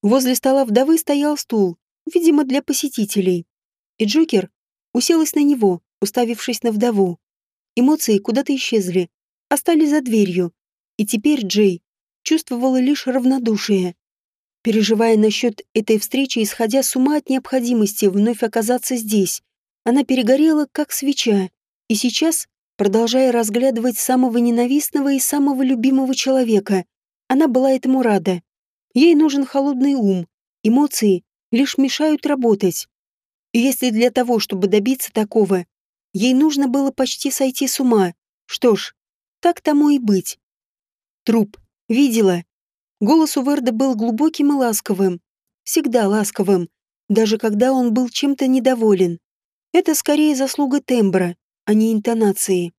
Возле стола вдовы стоял стул, видимо, для посетителей. И Джокер уселась на него, уставившись на вдову. Эмоции куда-то исчезли, остались за дверью. И теперь Джей чувствовала лишь равнодушие. Переживая насчет этой встречи, исходя с ума от необходимости вновь оказаться здесь, она перегорела, как свеча, и сейчас продолжая разглядывать самого ненавистного и самого любимого человека. Она была этому рада. Ей нужен холодный ум. Эмоции лишь мешают работать. И если для того, чтобы добиться такого, ей нужно было почти сойти с ума, что ж, так тому и быть. Труп. Видела. Голос у Верда был глубоким и ласковым. Всегда ласковым, даже когда он был чем-то недоволен. Это скорее заслуга тембра, а не интонации.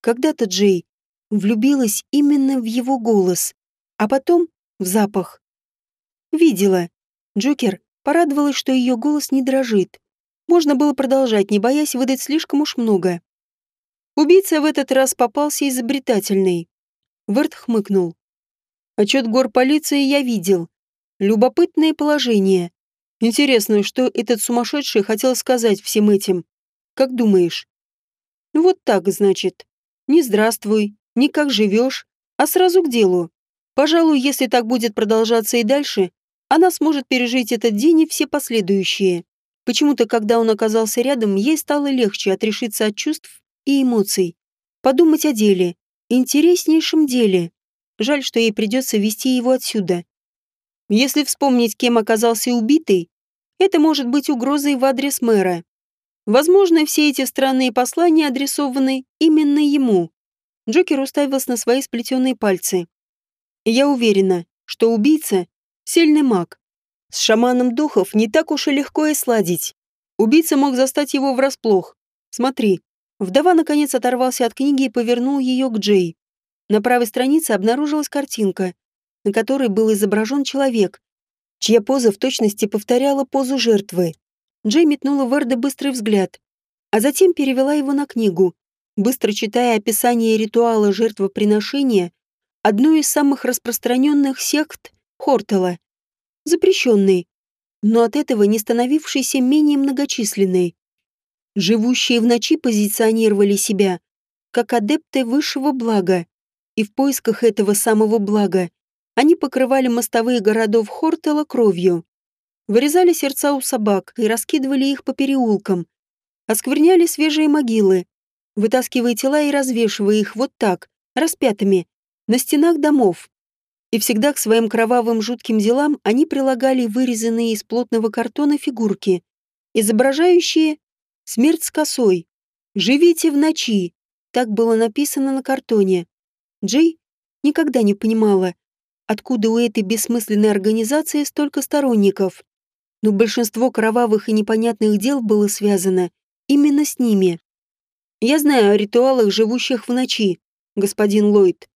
Когда-то Джей влюбилась именно в его голос, а потом в запах. Видела. Джокер порадовалась, что ее голос не дрожит. Можно было продолжать, не боясь выдать слишком уж много. Убийца в этот раз попался изобретательный. Верт хмыкнул. Отчет гор полиции я видел. Любопытное положение. Интересно, что этот сумасшедший хотел сказать всем этим. Как думаешь? Вот так, значит. Не здравствуй, не как живешь, а сразу к делу. Пожалуй, если так будет продолжаться и дальше, она сможет пережить этот день и все последующие. Почему-то, когда он оказался рядом, ей стало легче отрешиться от чувств и эмоций. Подумать о деле, интереснейшем деле. Жаль, что ей придется вести его отсюда. Если вспомнить, кем оказался убитый, это может быть угрозой в адрес мэра. Возможно, все эти странные послания адресованы именно ему. Джокер уставился на свои сплетенные пальцы. Я уверена, что убийца — сильный маг. С шаманом духов не так уж и легко и сладить. Убийца мог застать его врасплох. Смотри. Вдова наконец оторвался от книги и повернул ее к Джей. На правой странице обнаружилась картинка, на которой был изображен человек, чья поза в точности повторяла позу жертвы. Джей метнула в Эрда быстрый взгляд, а затем перевела его на книгу, быстро читая описание ритуала жертвоприношения одной из самых распространенных сект Хортела, запрещенной, но от этого не становившейся менее многочисленной. Живущие в ночи позиционировали себя как адепты высшего блага, и в поисках этого самого блага они покрывали мостовые городов Хортела кровью. Вырезали сердца у собак и раскидывали их по переулкам. Оскверняли свежие могилы, вытаскивая тела и развешивая их вот так, распятыми, на стенах домов. И всегда к своим кровавым жутким делам они прилагали вырезанные из плотного картона фигурки, изображающие смерть с косой. «Живите в ночи», так было написано на картоне. Джей никогда не понимала, откуда у этой бессмысленной организации столько сторонников но большинство кровавых и непонятных дел было связано именно с ними. Я знаю о ритуалах, живущих в ночи, господин Ллойд.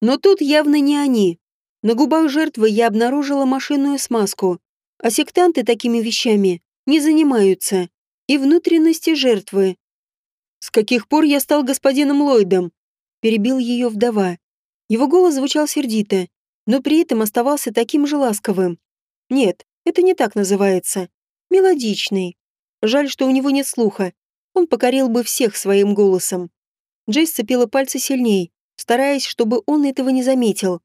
Но тут явно не они. На губах жертвы я обнаружила машинную смазку, а сектанты такими вещами не занимаются. И внутренности жертвы. «С каких пор я стал господином Ллойдом?» перебил ее вдова. Его голос звучал сердито, но при этом оставался таким же ласковым. Нет, это не так называется. Мелодичный. Жаль, что у него нет слуха. Он покорил бы всех своим голосом. Джейс сцепила пальцы сильней, стараясь, чтобы он этого не заметил.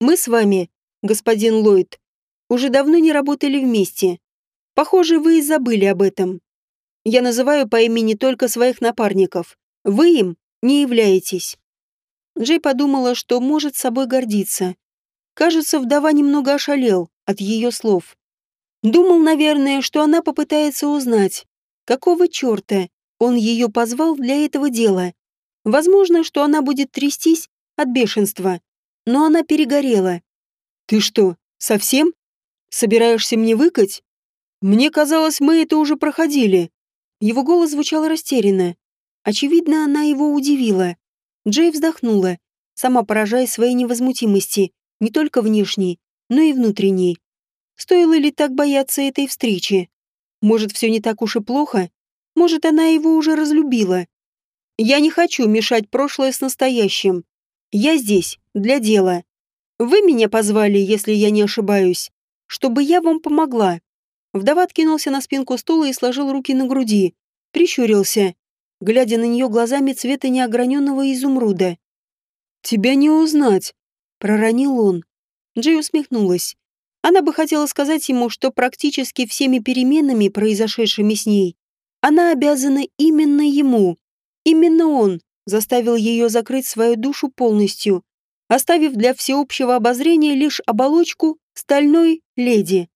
«Мы с вами, господин Ллойд, уже давно не работали вместе. Похоже, вы и забыли об этом. Я называю по имени только своих напарников. Вы им не являетесь». Джей подумала, что может собой гордиться. Кажется, вдова немного ошалел от ее слов. Думал, наверное, что она попытается узнать, какого черта он ее позвал для этого дела. Возможно, что она будет трястись от бешенства, но она перегорела. «Ты что, совсем? Собираешься мне выкать? Мне казалось, мы это уже проходили». Его голос звучал растерянно. Очевидно, она его удивила. Джей вздохнула, сама поражаясь своей невозмутимости, не только внешней, но и внутренней. Стоило ли так бояться этой встречи? Может, все не так уж и плохо? Может, она его уже разлюбила? Я не хочу мешать прошлое с настоящим. Я здесь, для дела. Вы меня позвали, если я не ошибаюсь, чтобы я вам помогла. Вдова откинулся на спинку стула и сложил руки на груди, прищурился, глядя на нее глазами цвета неограненного изумруда. «Тебя не узнать», — проронил он. Джей усмехнулась. Она бы хотела сказать ему, что практически всеми переменами, произошедшими с ней, она обязана именно ему. Именно он заставил ее закрыть свою душу полностью, оставив для всеобщего обозрения лишь оболочку стальной леди.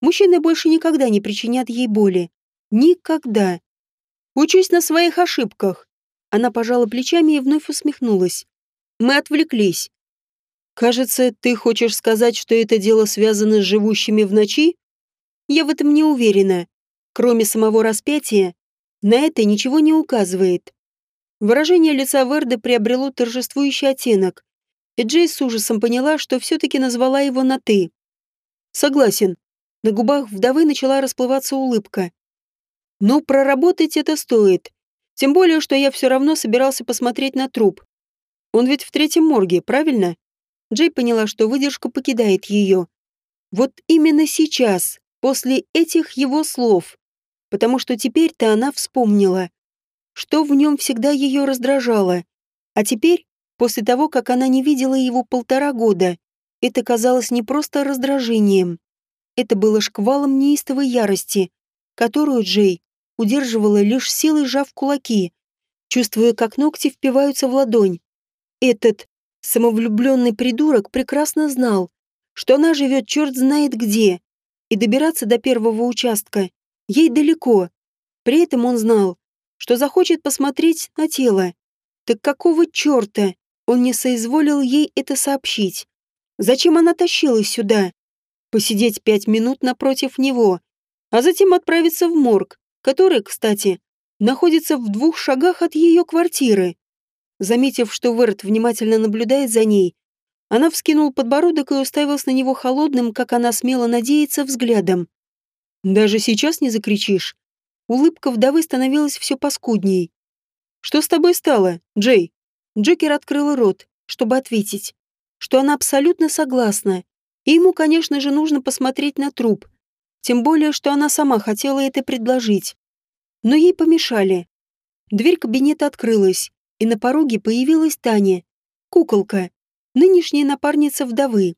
Мужчины больше никогда не причинят ей боли. Никогда. Учусь на своих ошибках. Она пожала плечами и вновь усмехнулась. Мы отвлеклись. Кажется, ты хочешь сказать, что это дело связано с живущими в ночи? Я в этом не уверена. Кроме самого распятия, на это ничего не указывает. Выражение лица Верды приобрело торжествующий оттенок, и Джейс с ужасом поняла, что все-таки назвала его на «ты». Согласен. На губах вдовы начала расплываться улыбка. Но проработать это стоит. Тем более, что я все равно собирался посмотреть на труп. Он ведь в третьем морге, правильно? Джей поняла, что выдержка покидает ее. Вот именно сейчас, после этих его слов. Потому что теперь-то она вспомнила, что в нем всегда ее раздражало. А теперь, после того, как она не видела его полтора года, это казалось не просто раздражением. Это было шквалом неистовой ярости, которую Джей удерживала лишь силой сжав кулаки, чувствуя, как ногти впиваются в ладонь. Этот Самовлюбленный придурок прекрасно знал, что она живет черт знает где, и добираться до первого участка ей далеко. При этом он знал, что захочет посмотреть на тело. Так какого черта он не соизволил ей это сообщить? Зачем она тащилась сюда? Посидеть пять минут напротив него, а затем отправиться в морг, который, кстати, находится в двух шагах от ее квартиры. Заметив, что Верт внимательно наблюдает за ней, она вскинула подбородок и уставилась на него холодным, как она смела надеяться, взглядом. «Даже сейчас не закричишь?» Улыбка вдовы становилась все паскудней. «Что с тобой стало, Джей?» Джокер открыл рот, чтобы ответить, что она абсолютно согласна, и ему, конечно же, нужно посмотреть на труп, тем более, что она сама хотела это предложить. Но ей помешали. Дверь кабинета открылась, и на пороге появилась Таня, куколка, нынешняя напарница вдовы.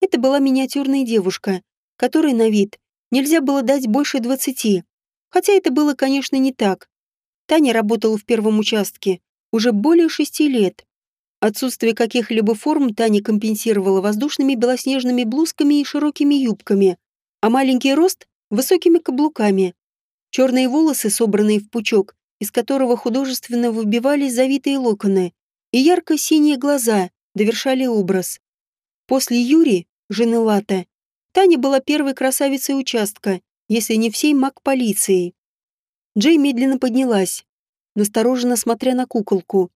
Это была миниатюрная девушка, которой на вид нельзя было дать больше двадцати. Хотя это было, конечно, не так. Таня работала в первом участке уже более шести лет. Отсутствие каких-либо форм Таня компенсировала воздушными белоснежными блузками и широкими юбками, а маленький рост — высокими каблуками. Черные волосы, собранные в пучок, из которого художественно выбивались завитые локоны, и ярко-синие глаза довершали образ. После Юри, жены Лата, Таня была первой красавицей участка, если не всей маг-полицией. Джей медленно поднялась, настороженно смотря на куколку.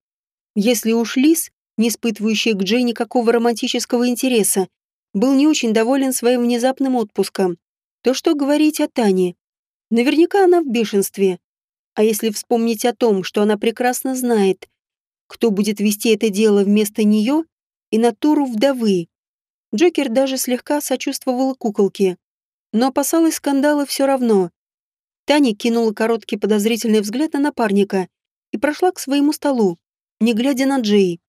Если уж Лис, не испытывающий к Джей никакого романтического интереса, был не очень доволен своим внезапным отпуском, то что говорить о Тане? Наверняка она в бешенстве. А если вспомнить о том, что она прекрасно знает, кто будет вести это дело вместо нее и натуру вдовы. Джокер даже слегка сочувствовала куколке, но опасалась скандала все равно. Таня кинула короткий подозрительный взгляд на напарника и прошла к своему столу, не глядя на Джей.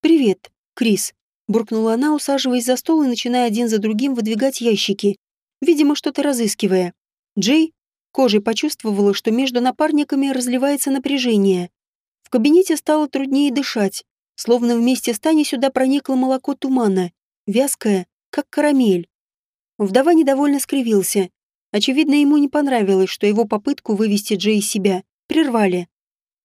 «Привет, Крис», — буркнула она, усаживаясь за стол и начиная один за другим выдвигать ящики, видимо, что-то разыскивая. Джей кожей почувствовала, что между напарниками разливается напряжение. В кабинете стало труднее дышать, словно вместе с Таней сюда проникло молоко тумана, вязкое, как карамель. Вдова недовольно скривился. Очевидно, ему не понравилось, что его попытку вывести Джей из себя прервали.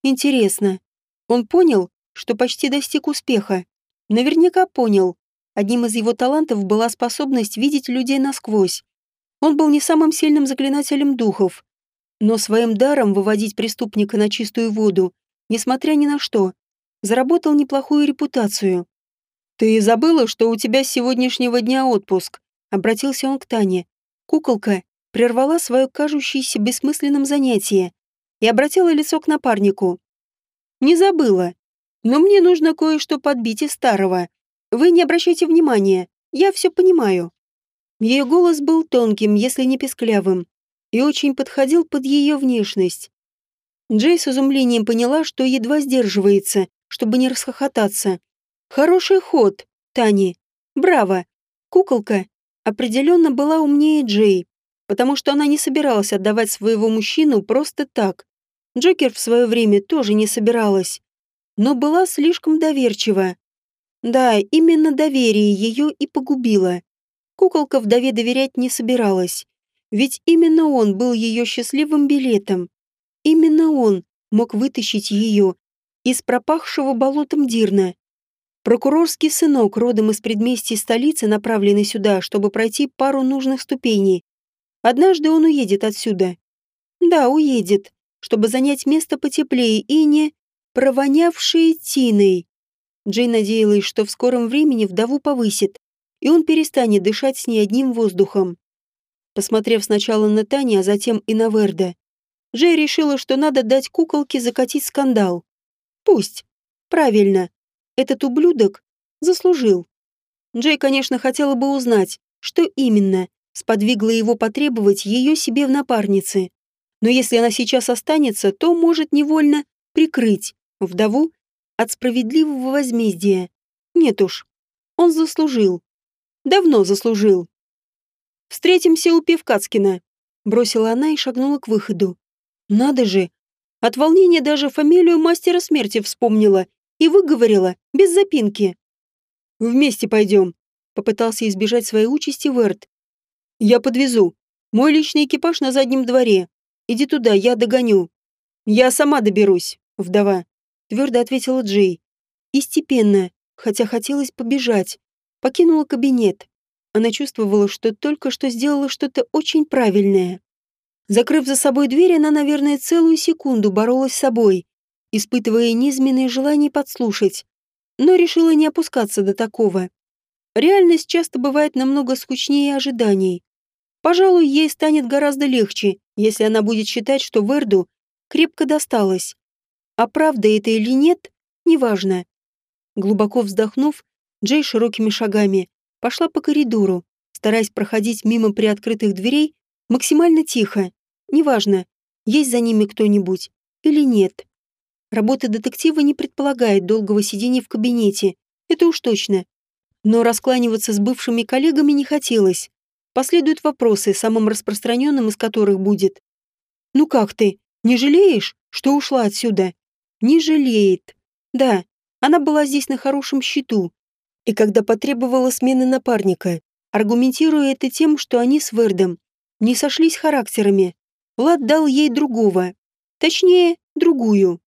Интересно, он понял, что почти достиг успеха? Наверняка понял. Одним из его талантов была способность видеть людей насквозь. Он был не самым сильным заклинателем духов, но своим даром выводить преступника на чистую воду, несмотря ни на что, заработал неплохую репутацию. «Ты забыла, что у тебя с сегодняшнего дня отпуск?» Обратился он к Тане. Куколка прервала свое кажущееся бессмысленным занятие и обратила лицо к напарнику. «Не забыла. Но мне нужно кое-что подбить из старого. Вы не обращайте внимания, я все понимаю». Ее голос был тонким, если не песклявым, и очень подходил под ее внешность. Джей с изумлением поняла, что едва сдерживается, чтобы не расхохотаться. «Хороший ход, Тани. Браво. Куколка определенно была умнее Джей, потому что она не собиралась отдавать своего мужчину просто так. Джокер в свое время тоже не собиралась, но была слишком доверчива. Да, именно доверие ее и погубило. Куколка вдове доверять не собиралась, ведь именно он был ее счастливым билетом. Именно он мог вытащить ее из пропахшего болотом Дирна. Прокурорский сынок, родом из предместья столицы, направленный сюда, чтобы пройти пару нужных ступеней. Однажды он уедет отсюда. Да, уедет, чтобы занять место потеплее и не провонявшее тиной. Джей надеялась, что в скором времени вдову повысит, и он перестанет дышать с ней одним воздухом. Посмотрев сначала на Тани, а затем и на Верда, Джей решила, что надо дать куколке закатить скандал. Пусть. Правильно. Этот ублюдок заслужил. Джей, конечно, хотела бы узнать, что именно сподвигло его потребовать ее себе в напарнице. Но если она сейчас останется, то может невольно прикрыть вдову от справедливого возмездия. Нет уж, он заслужил. Давно заслужил. «Встретимся у Певкацкина», — бросила она и шагнула к выходу. «Надо же! От волнения даже фамилию мастера смерти вспомнила и выговорила, без запинки. «Вместе пойдем», Попытался избежать своей участи Верт. «Я подвезу. Мой личный экипаж на заднем дворе. Иди туда, я догоню». «Я сама доберусь, вдова», — твердо ответила Джей. И степенно, хотя хотелось побежать, покинула кабинет. Она чувствовала, что только что сделала что-то очень правильное. Закрыв за собой дверь, она, наверное, целую секунду боролась с собой, испытывая низменное желание подслушать, но решила не опускаться до такого. Реальность часто бывает намного скучнее ожиданий. Пожалуй, ей станет гораздо легче, если она будет считать, что Верду крепко досталось. А правда это или нет, неважно. Глубоко вздохнув, Джей широкими шагами пошла по коридору, стараясь проходить мимо приоткрытых дверей максимально тихо. Неважно, есть за ними кто-нибудь или нет. Работа детектива не предполагает долгого сидения в кабинете, это уж точно. Но раскланиваться с бывшими коллегами не хотелось. Последуют вопросы, самым распространенным из которых будет. «Ну как ты? Не жалеешь, что ушла отсюда?» «Не жалеет. Да, она была здесь на хорошем счету. И когда потребовала смены напарника, аргументируя это тем, что они с Вердом не сошлись характерами, Влад дал ей другого. Точнее, другую.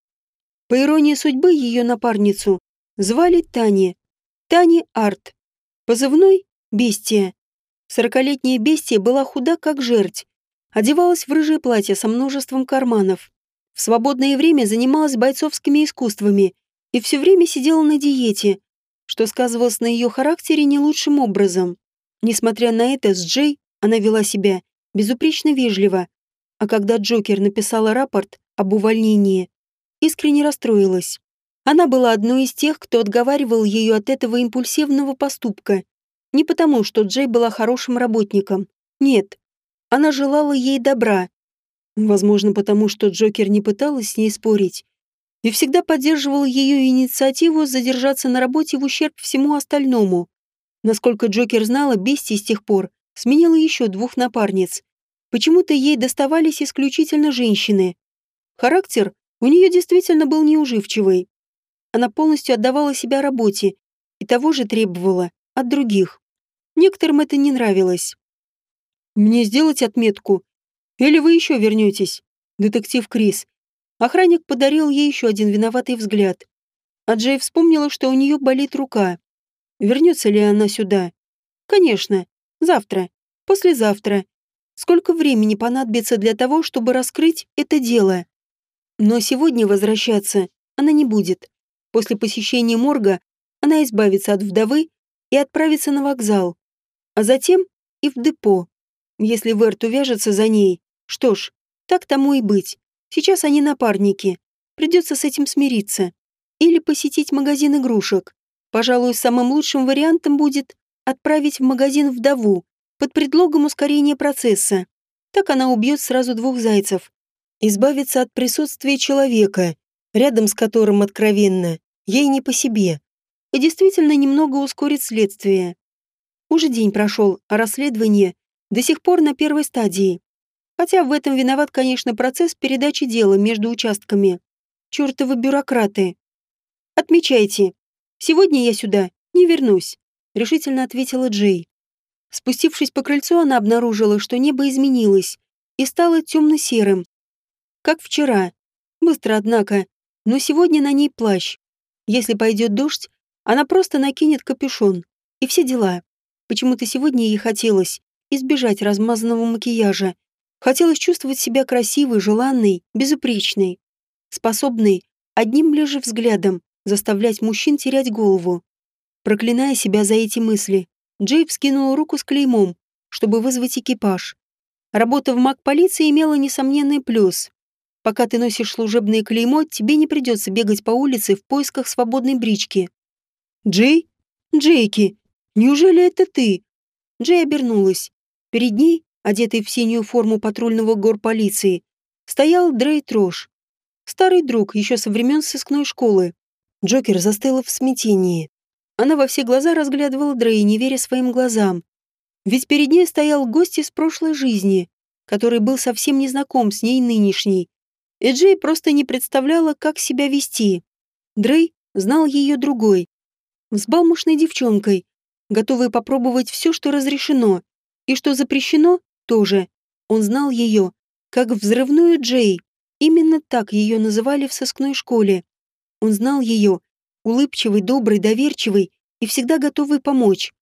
По иронии судьбы, ее напарницу звали Тани. Тани Арт. Позывной – Бестия. Сорокалетняя Бестия была худа, как жерть. Одевалась в рыжее платье со множеством карманов. В свободное время занималась бойцовскими искусствами и все время сидела на диете, что сказывалось на ее характере не лучшим образом. Несмотря на это, с Джей она вела себя безупречно вежливо, а когда Джокер написала рапорт об увольнении, искренне расстроилась. Она была одной из тех, кто отговаривал ее от этого импульсивного поступка. Не потому, что Джей была хорошим работником. Нет. Она желала ей добра. Возможно, потому что Джокер не пыталась с ней спорить и всегда поддерживал ее инициативу задержаться на работе в ущерб всему остальному. Насколько Джокер знала, Бести с тех пор сменила еще двух напарниц. Почему-то ей доставались исключительно женщины. Характер у нее действительно был неуживчивый. Она полностью отдавала себя работе и того же требовала от других. Некоторым это не нравилось. «Мне сделать отметку? Или вы еще вернетесь?» Детектив Крис. Охранник подарил ей еще один виноватый взгляд. А Джей вспомнила, что у нее болит рука. Вернется ли она сюда? Конечно. Завтра. Послезавтра. Сколько времени понадобится для того, чтобы раскрыть это дело? Но сегодня возвращаться она не будет. После посещения морга она избавится от вдовы и отправится на вокзал. А затем и в депо. Если Верт увяжется за ней, что ж, так тому и быть. Сейчас они напарники. Придется с этим смириться. Или посетить магазин игрушек. Пожалуй, самым лучшим вариантом будет отправить в магазин вдову под предлогом ускорения процесса. Так она убьет сразу двух зайцев избавиться от присутствия человека, рядом с которым откровенно, ей не по себе, и действительно немного ускорит следствие. Уже день прошел, а расследование до сих пор на первой стадии. Хотя в этом виноват, конечно, процесс передачи дела между участками. Чёртовы бюрократы. Отмечайте. Сегодня я сюда не вернусь, решительно ответила Джей. Спустившись по крыльцу, она обнаружила, что небо изменилось и стало темно-серым, как вчера. Быстро, однако. Но сегодня на ней плащ. Если пойдет дождь, она просто накинет капюшон. И все дела. Почему-то сегодня ей хотелось избежать размазанного макияжа. Хотелось чувствовать себя красивой, желанной, безупречной. Способной одним лишь взглядом заставлять мужчин терять голову. Проклиная себя за эти мысли, Джей вскинул руку с клеймом, чтобы вызвать экипаж. Работа в маг полиции имела несомненный плюс. Пока ты носишь служебное клеймо, тебе не придется бегать по улице в поисках свободной брички. Джей? Джейки, неужели это ты? Джей обернулась. Перед ней, одетый в синюю форму патрульного горполиции, стоял Дрей Трош. Старый друг еще со времен сыскной школы. Джокер застыла в смятении. Она во все глаза разглядывала Дрей, не веря своим глазам. Ведь перед ней стоял гость из прошлой жизни, который был совсем не знаком с ней нынешней и Джей просто не представляла, как себя вести. Дрей знал ее другой, взбалмошной девчонкой, готовые попробовать все, что разрешено, и что запрещено, тоже. Он знал ее, как взрывную Джей. Именно так ее называли в сыскной школе. Он знал ее, улыбчивый, добрый, доверчивый и всегда готовый помочь.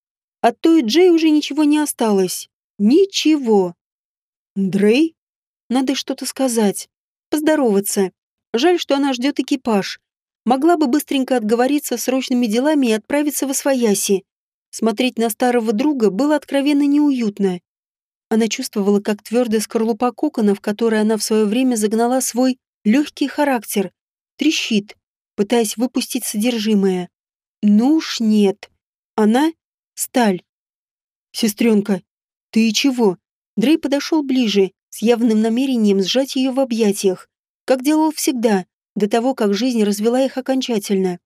От той Джей уже ничего не осталось. Ничего. Дрей? Надо что-то сказать. Поздороваться. Жаль, что она ждет экипаж. Могла бы быстренько отговориться срочными делами и отправиться в Освояси. Смотреть на старого друга было откровенно неуютно. Она чувствовала, как твердая скорлупа кокона, в которой она в свое время загнала свой легкий характер, трещит, пытаясь выпустить содержимое. Ну уж нет. Она — сталь. «Сестренка, ты чего?» Дрей подошел ближе, с явным намерением сжать ее в объятиях, как делал всегда, до того, как жизнь развела их окончательно.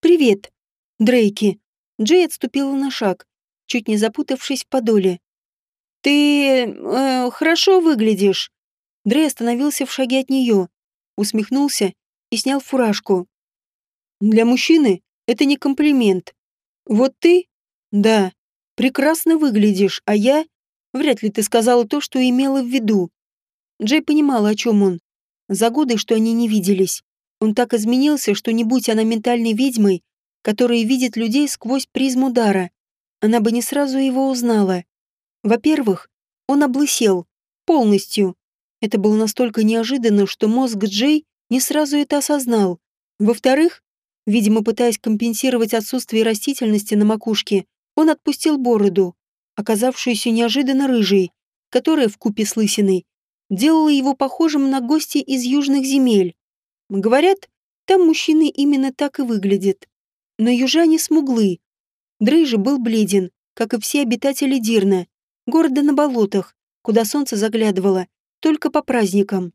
«Привет, Дрейки!» Джей отступила на шаг, чуть не запутавшись в подоле. «Ты... Э, хорошо выглядишь». Дрей остановился в шаге от нее, усмехнулся и снял фуражку. «Для мужчины это не комплимент. Вот ты? Да, прекрасно выглядишь, а я... Вряд ли ты сказала то, что имела в виду». Джей понимала, о чем он. За годы, что они не виделись, он так изменился, что не будь она ментальной ведьмой, которая видит людей сквозь призму дара, она бы не сразу его узнала. Во-первых, он облысел. Полностью. Это было настолько неожиданно, что мозг Джей не сразу это осознал. Во-вторых, видимо, пытаясь компенсировать отсутствие растительности на макушке, он отпустил бороду, оказавшуюся неожиданно рыжей, которая в купе с лысиной делала его похожим на гостя из южных земель. Говорят, там мужчины именно так и выглядят. Но южане смуглы. Дрей же был бледен, как и все обитатели Дирна, города на болотах, куда солнце заглядывало, только по праздникам.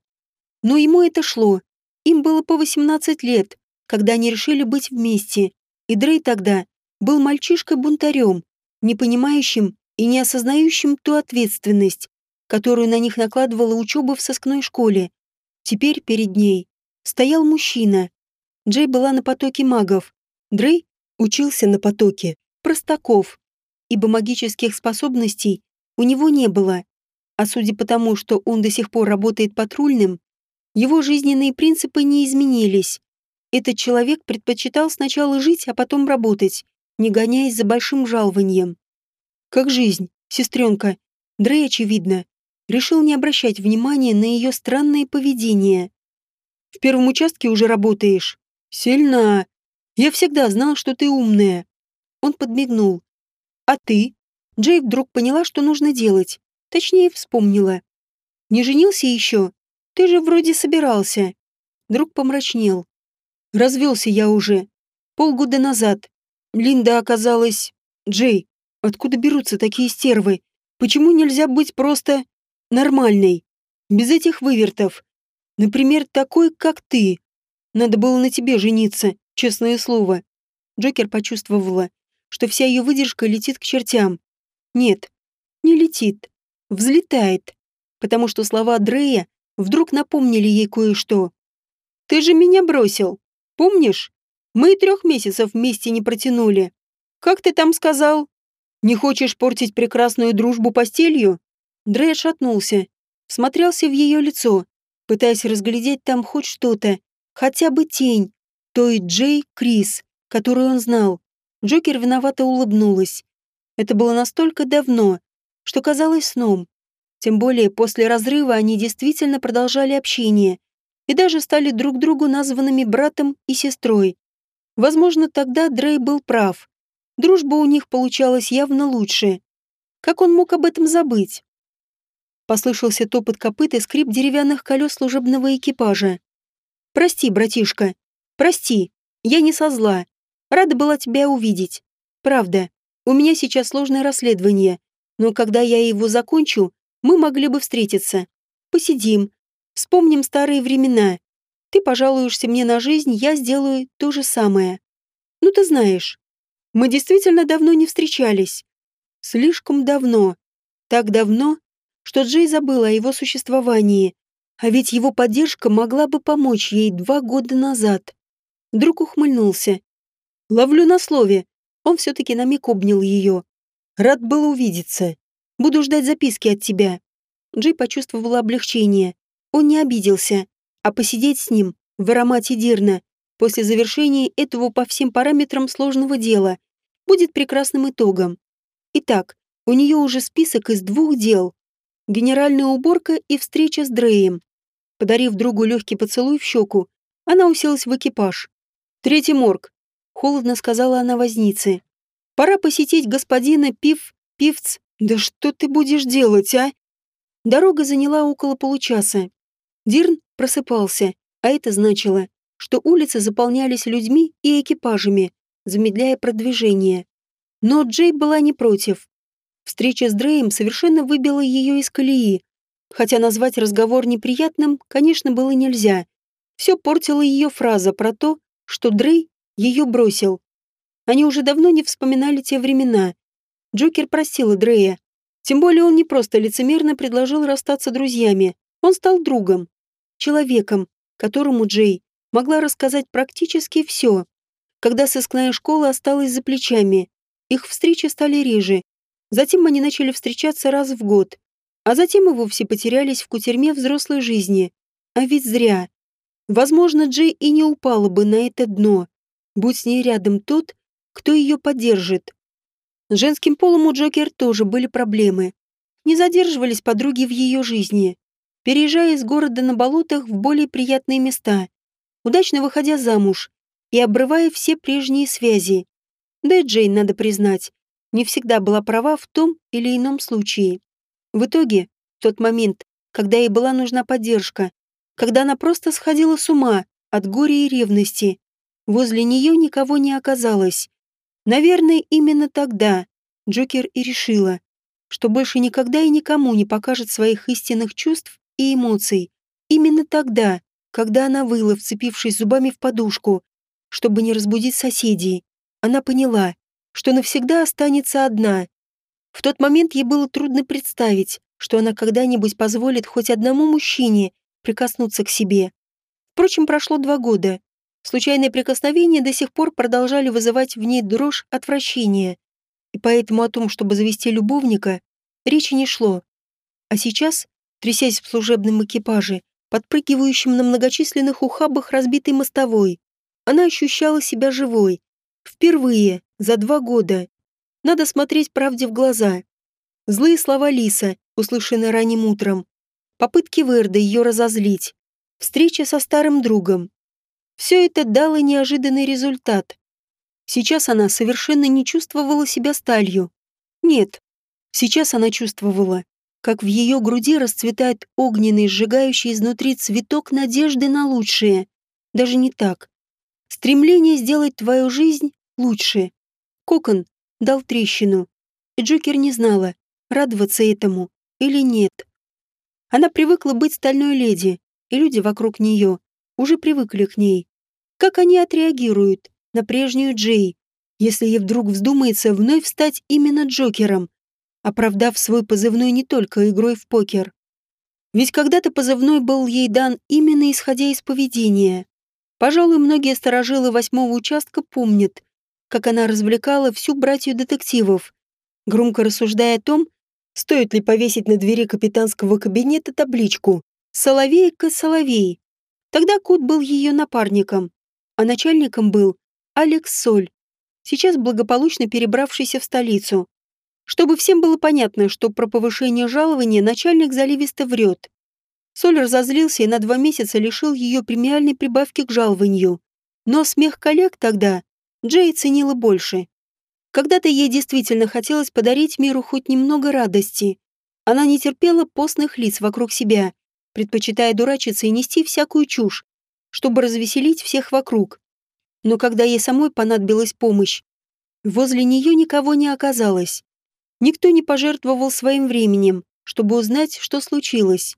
Но ему это шло. Им было по 18 лет, когда они решили быть вместе, и Дрей тогда был мальчишкой-бунтарем, не понимающим и не осознающим ту ответственность, которую на них накладывала учеба в соскной школе. Теперь перед ней стоял мужчина. Джей была на потоке магов. Дрей учился на потоке простаков, ибо магических способностей у него не было. А судя по тому, что он до сих пор работает патрульным, его жизненные принципы не изменились. Этот человек предпочитал сначала жить, а потом работать, не гоняясь за большим жалованием. Как жизнь, сестренка. Дрей, очевидно, решил не обращать внимания на ее странное поведение. В первом участке уже работаешь. Сильно. Я всегда знал, что ты умная. Он подмигнул. А ты? Джей вдруг поняла, что нужно делать. Точнее, вспомнила. Не женился еще? Ты же вроде собирался. Друг помрачнел. Развелся я уже. Полгода назад. Линда оказалась... Джей, откуда берутся такие стервы? Почему нельзя быть просто... нормальной? Без этих вывертов. Например, такой, как ты. Надо было на тебе жениться, честное слово. Джокер почувствовала, что вся ее выдержка летит к чертям. Нет, не летит. Взлетает. Потому что слова Дрея вдруг напомнили ей кое-что. «Ты же меня бросил. Помнишь? Мы и трех месяцев вместе не протянули. Как ты там сказал? Не хочешь портить прекрасную дружбу постелью?» Дрей отшатнулся, смотрелся в ее лицо, пытаясь разглядеть там хоть что-то, хотя бы тень, той Джей Крис, которую он знал. Джокер виновато улыбнулась. Это было настолько давно, что казалось сном. Тем более после разрыва они действительно продолжали общение и даже стали друг другу названными братом и сестрой. Возможно, тогда Дрей был прав. Дружба у них получалась явно лучше. Как он мог об этом забыть? Послышался топот копыт и скрип деревянных колес служебного экипажа. «Прости, братишка. Прости. Я не со зла. Рада была тебя увидеть. Правда, у меня сейчас сложное расследование, но когда я его закончу, мы могли бы встретиться. Посидим, вспомним старые времена. Ты пожалуешься мне на жизнь, я сделаю то же самое. Ну, ты знаешь, мы действительно давно не встречались. Слишком давно. Так давно, что Джей забыл о его существовании. А ведь его поддержка могла бы помочь ей два года назад. Друг ухмыльнулся. Ловлю на слове. Он все-таки на миг обнял ее. «Рад был увидеться. Буду ждать записки от тебя». Джей почувствовала облегчение. Он не обиделся, а посидеть с ним в аромате Дирна после завершения этого по всем параметрам сложного дела будет прекрасным итогом. Итак, у нее уже список из двух дел. Генеральная уборка и встреча с Дреем. Подарив другу легкий поцелуй в щеку, она уселась в экипаж. «Третий морг», — холодно сказала она вознице. «Пора посетить господина Пив... Пивц... Да что ты будешь делать, а?» Дорога заняла около получаса. Дирн просыпался, а это значило, что улицы заполнялись людьми и экипажами, замедляя продвижение. Но Джей была не против. Встреча с Дреем совершенно выбила ее из колеи, хотя назвать разговор неприятным, конечно, было нельзя. Все портила ее фраза про то, что Дрей ее бросил. Они уже давно не вспоминали те времена. Джокер простила Дрея. Тем более он не просто лицемерно предложил расстаться друзьями, он стал другом, человеком, которому Джей могла рассказать практически все. Когда сыскная школа осталась за плечами, их встречи стали реже. Затем они начали встречаться раз в год, а затем и вовсе потерялись в кутерьме взрослой жизни. А ведь зря. Возможно, Джей и не упала бы на это дно, будь с ней рядом тот, кто ее поддержит. С женским полом у Джокер тоже были проблемы. Не задерживались подруги в ее жизни, переезжая из города на болотах в более приятные места удачно выходя замуж и обрывая все прежние связи. Да и Джейн, надо признать, не всегда была права в том или ином случае. В итоге, в тот момент, когда ей была нужна поддержка, когда она просто сходила с ума от горя и ревности, возле нее никого не оказалось. Наверное, именно тогда Джокер и решила, что больше никогда и никому не покажет своих истинных чувств и эмоций. Именно тогда когда она выла, вцепившись зубами в подушку, чтобы не разбудить соседей, она поняла, что навсегда останется одна. В тот момент ей было трудно представить, что она когда-нибудь позволит хоть одному мужчине прикоснуться к себе. Впрочем, прошло два года. Случайные прикосновения до сих пор продолжали вызывать в ней дрожь отвращения. И поэтому о том, чтобы завести любовника, речи не шло. А сейчас, трясясь в служебном экипаже, подпрыгивающим на многочисленных ухабах разбитой мостовой. Она ощущала себя живой. Впервые, за два года. Надо смотреть правде в глаза. Злые слова Лиса, услышанные ранним утром. Попытки Верда ее разозлить. Встреча со старым другом. Все это дало неожиданный результат. Сейчас она совершенно не чувствовала себя сталью. Нет, сейчас она чувствовала, как в ее груди расцветает огненный, сжигающий изнутри цветок надежды на лучшее. Даже не так. Стремление сделать твою жизнь лучше. Кокон дал трещину. И Джокер не знала, радоваться этому или нет. Она привыкла быть стальной леди, и люди вокруг нее уже привыкли к ней. Как они отреагируют на прежнюю Джей, если ей вдруг вздумается вновь стать именно Джокером, оправдав свой позывной не только игрой в покер. Ведь когда-то позывной был ей дан именно исходя из поведения. Пожалуй, многие сторожилы восьмого участка помнят, как она развлекала всю братью детективов, громко рассуждая о том, стоит ли повесить на двери капитанского кабинета табличку «Соловейка, Соловей». Тогда Кут был ее напарником, а начальником был Алекс Соль, сейчас благополучно перебравшийся в столицу. Чтобы всем было понятно, что про повышение жалования начальник заливисто врет. Соль разозлился и на два месяца лишил ее премиальной прибавки к жалованию. Но смех коллег тогда Джей ценила больше. Когда-то ей действительно хотелось подарить миру хоть немного радости. Она не терпела постных лиц вокруг себя, предпочитая дурачиться и нести всякую чушь, чтобы развеселить всех вокруг. Но когда ей самой понадобилась помощь, возле нее никого не оказалось. Никто не пожертвовал своим временем, чтобы узнать, что случилось.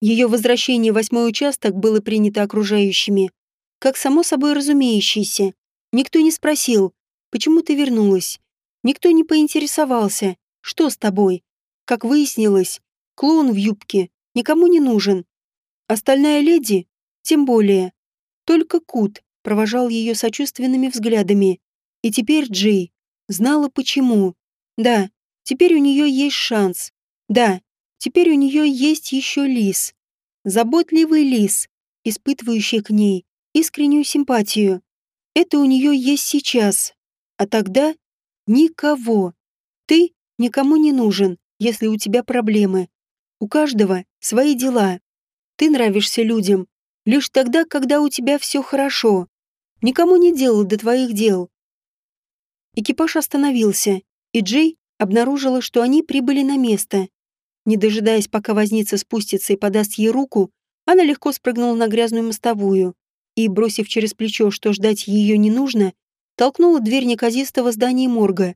Ее возвращение в восьмой участок было принято окружающими, как само собой разумеющееся. Никто не спросил, почему ты вернулась. Никто не поинтересовался, что с тобой. Как выяснилось, клоун в юбке никому не нужен. Остальная леди, тем более. Только Кут провожал ее сочувственными взглядами. И теперь Джей знала почему. Да, теперь у нее есть шанс. Да, теперь у нее есть еще лис. Заботливый лис, испытывающий к ней искреннюю симпатию. Это у нее есть сейчас. А тогда никого. Ты никому не нужен, если у тебя проблемы. У каждого свои дела. Ты нравишься людям лишь тогда, когда у тебя все хорошо. Никому не делал до твоих дел. Экипаж остановился, и Джей обнаружила, что они прибыли на место. Не дожидаясь, пока возница спустится и подаст ей руку, она легко спрыгнула на грязную мостовую и, бросив через плечо, что ждать ее не нужно, толкнула дверь неказистого здания морга.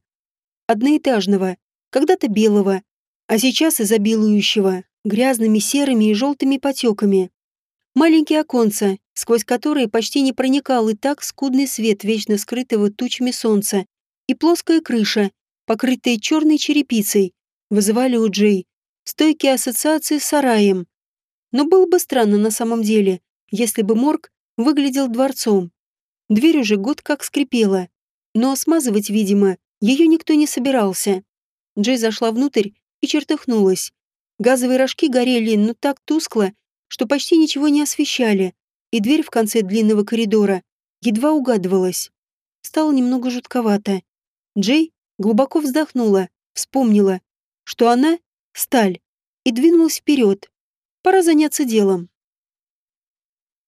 Одноэтажного, когда-то белого, а сейчас изобилующего грязными серыми и желтыми потеками. Маленькие оконца, сквозь которые почти не проникал и так скудный свет вечно скрытого тучами солнца, и плоская крыша, покрытая черной черепицей, вызывали у Джей стойкие ассоциации с сараем. Но было бы странно на самом деле, если бы морг выглядел дворцом. Дверь уже год как скрипела, но смазывать, видимо, ее никто не собирался. Джей зашла внутрь и чертыхнулась. Газовые рожки горели, но так тускло, что почти ничего не освещали, и дверь в конце длинного коридора едва угадывалась. Стало немного жутковато. Джей глубоко вздохнула, вспомнила, что она — сталь, и двинулась вперед. Пора заняться делом.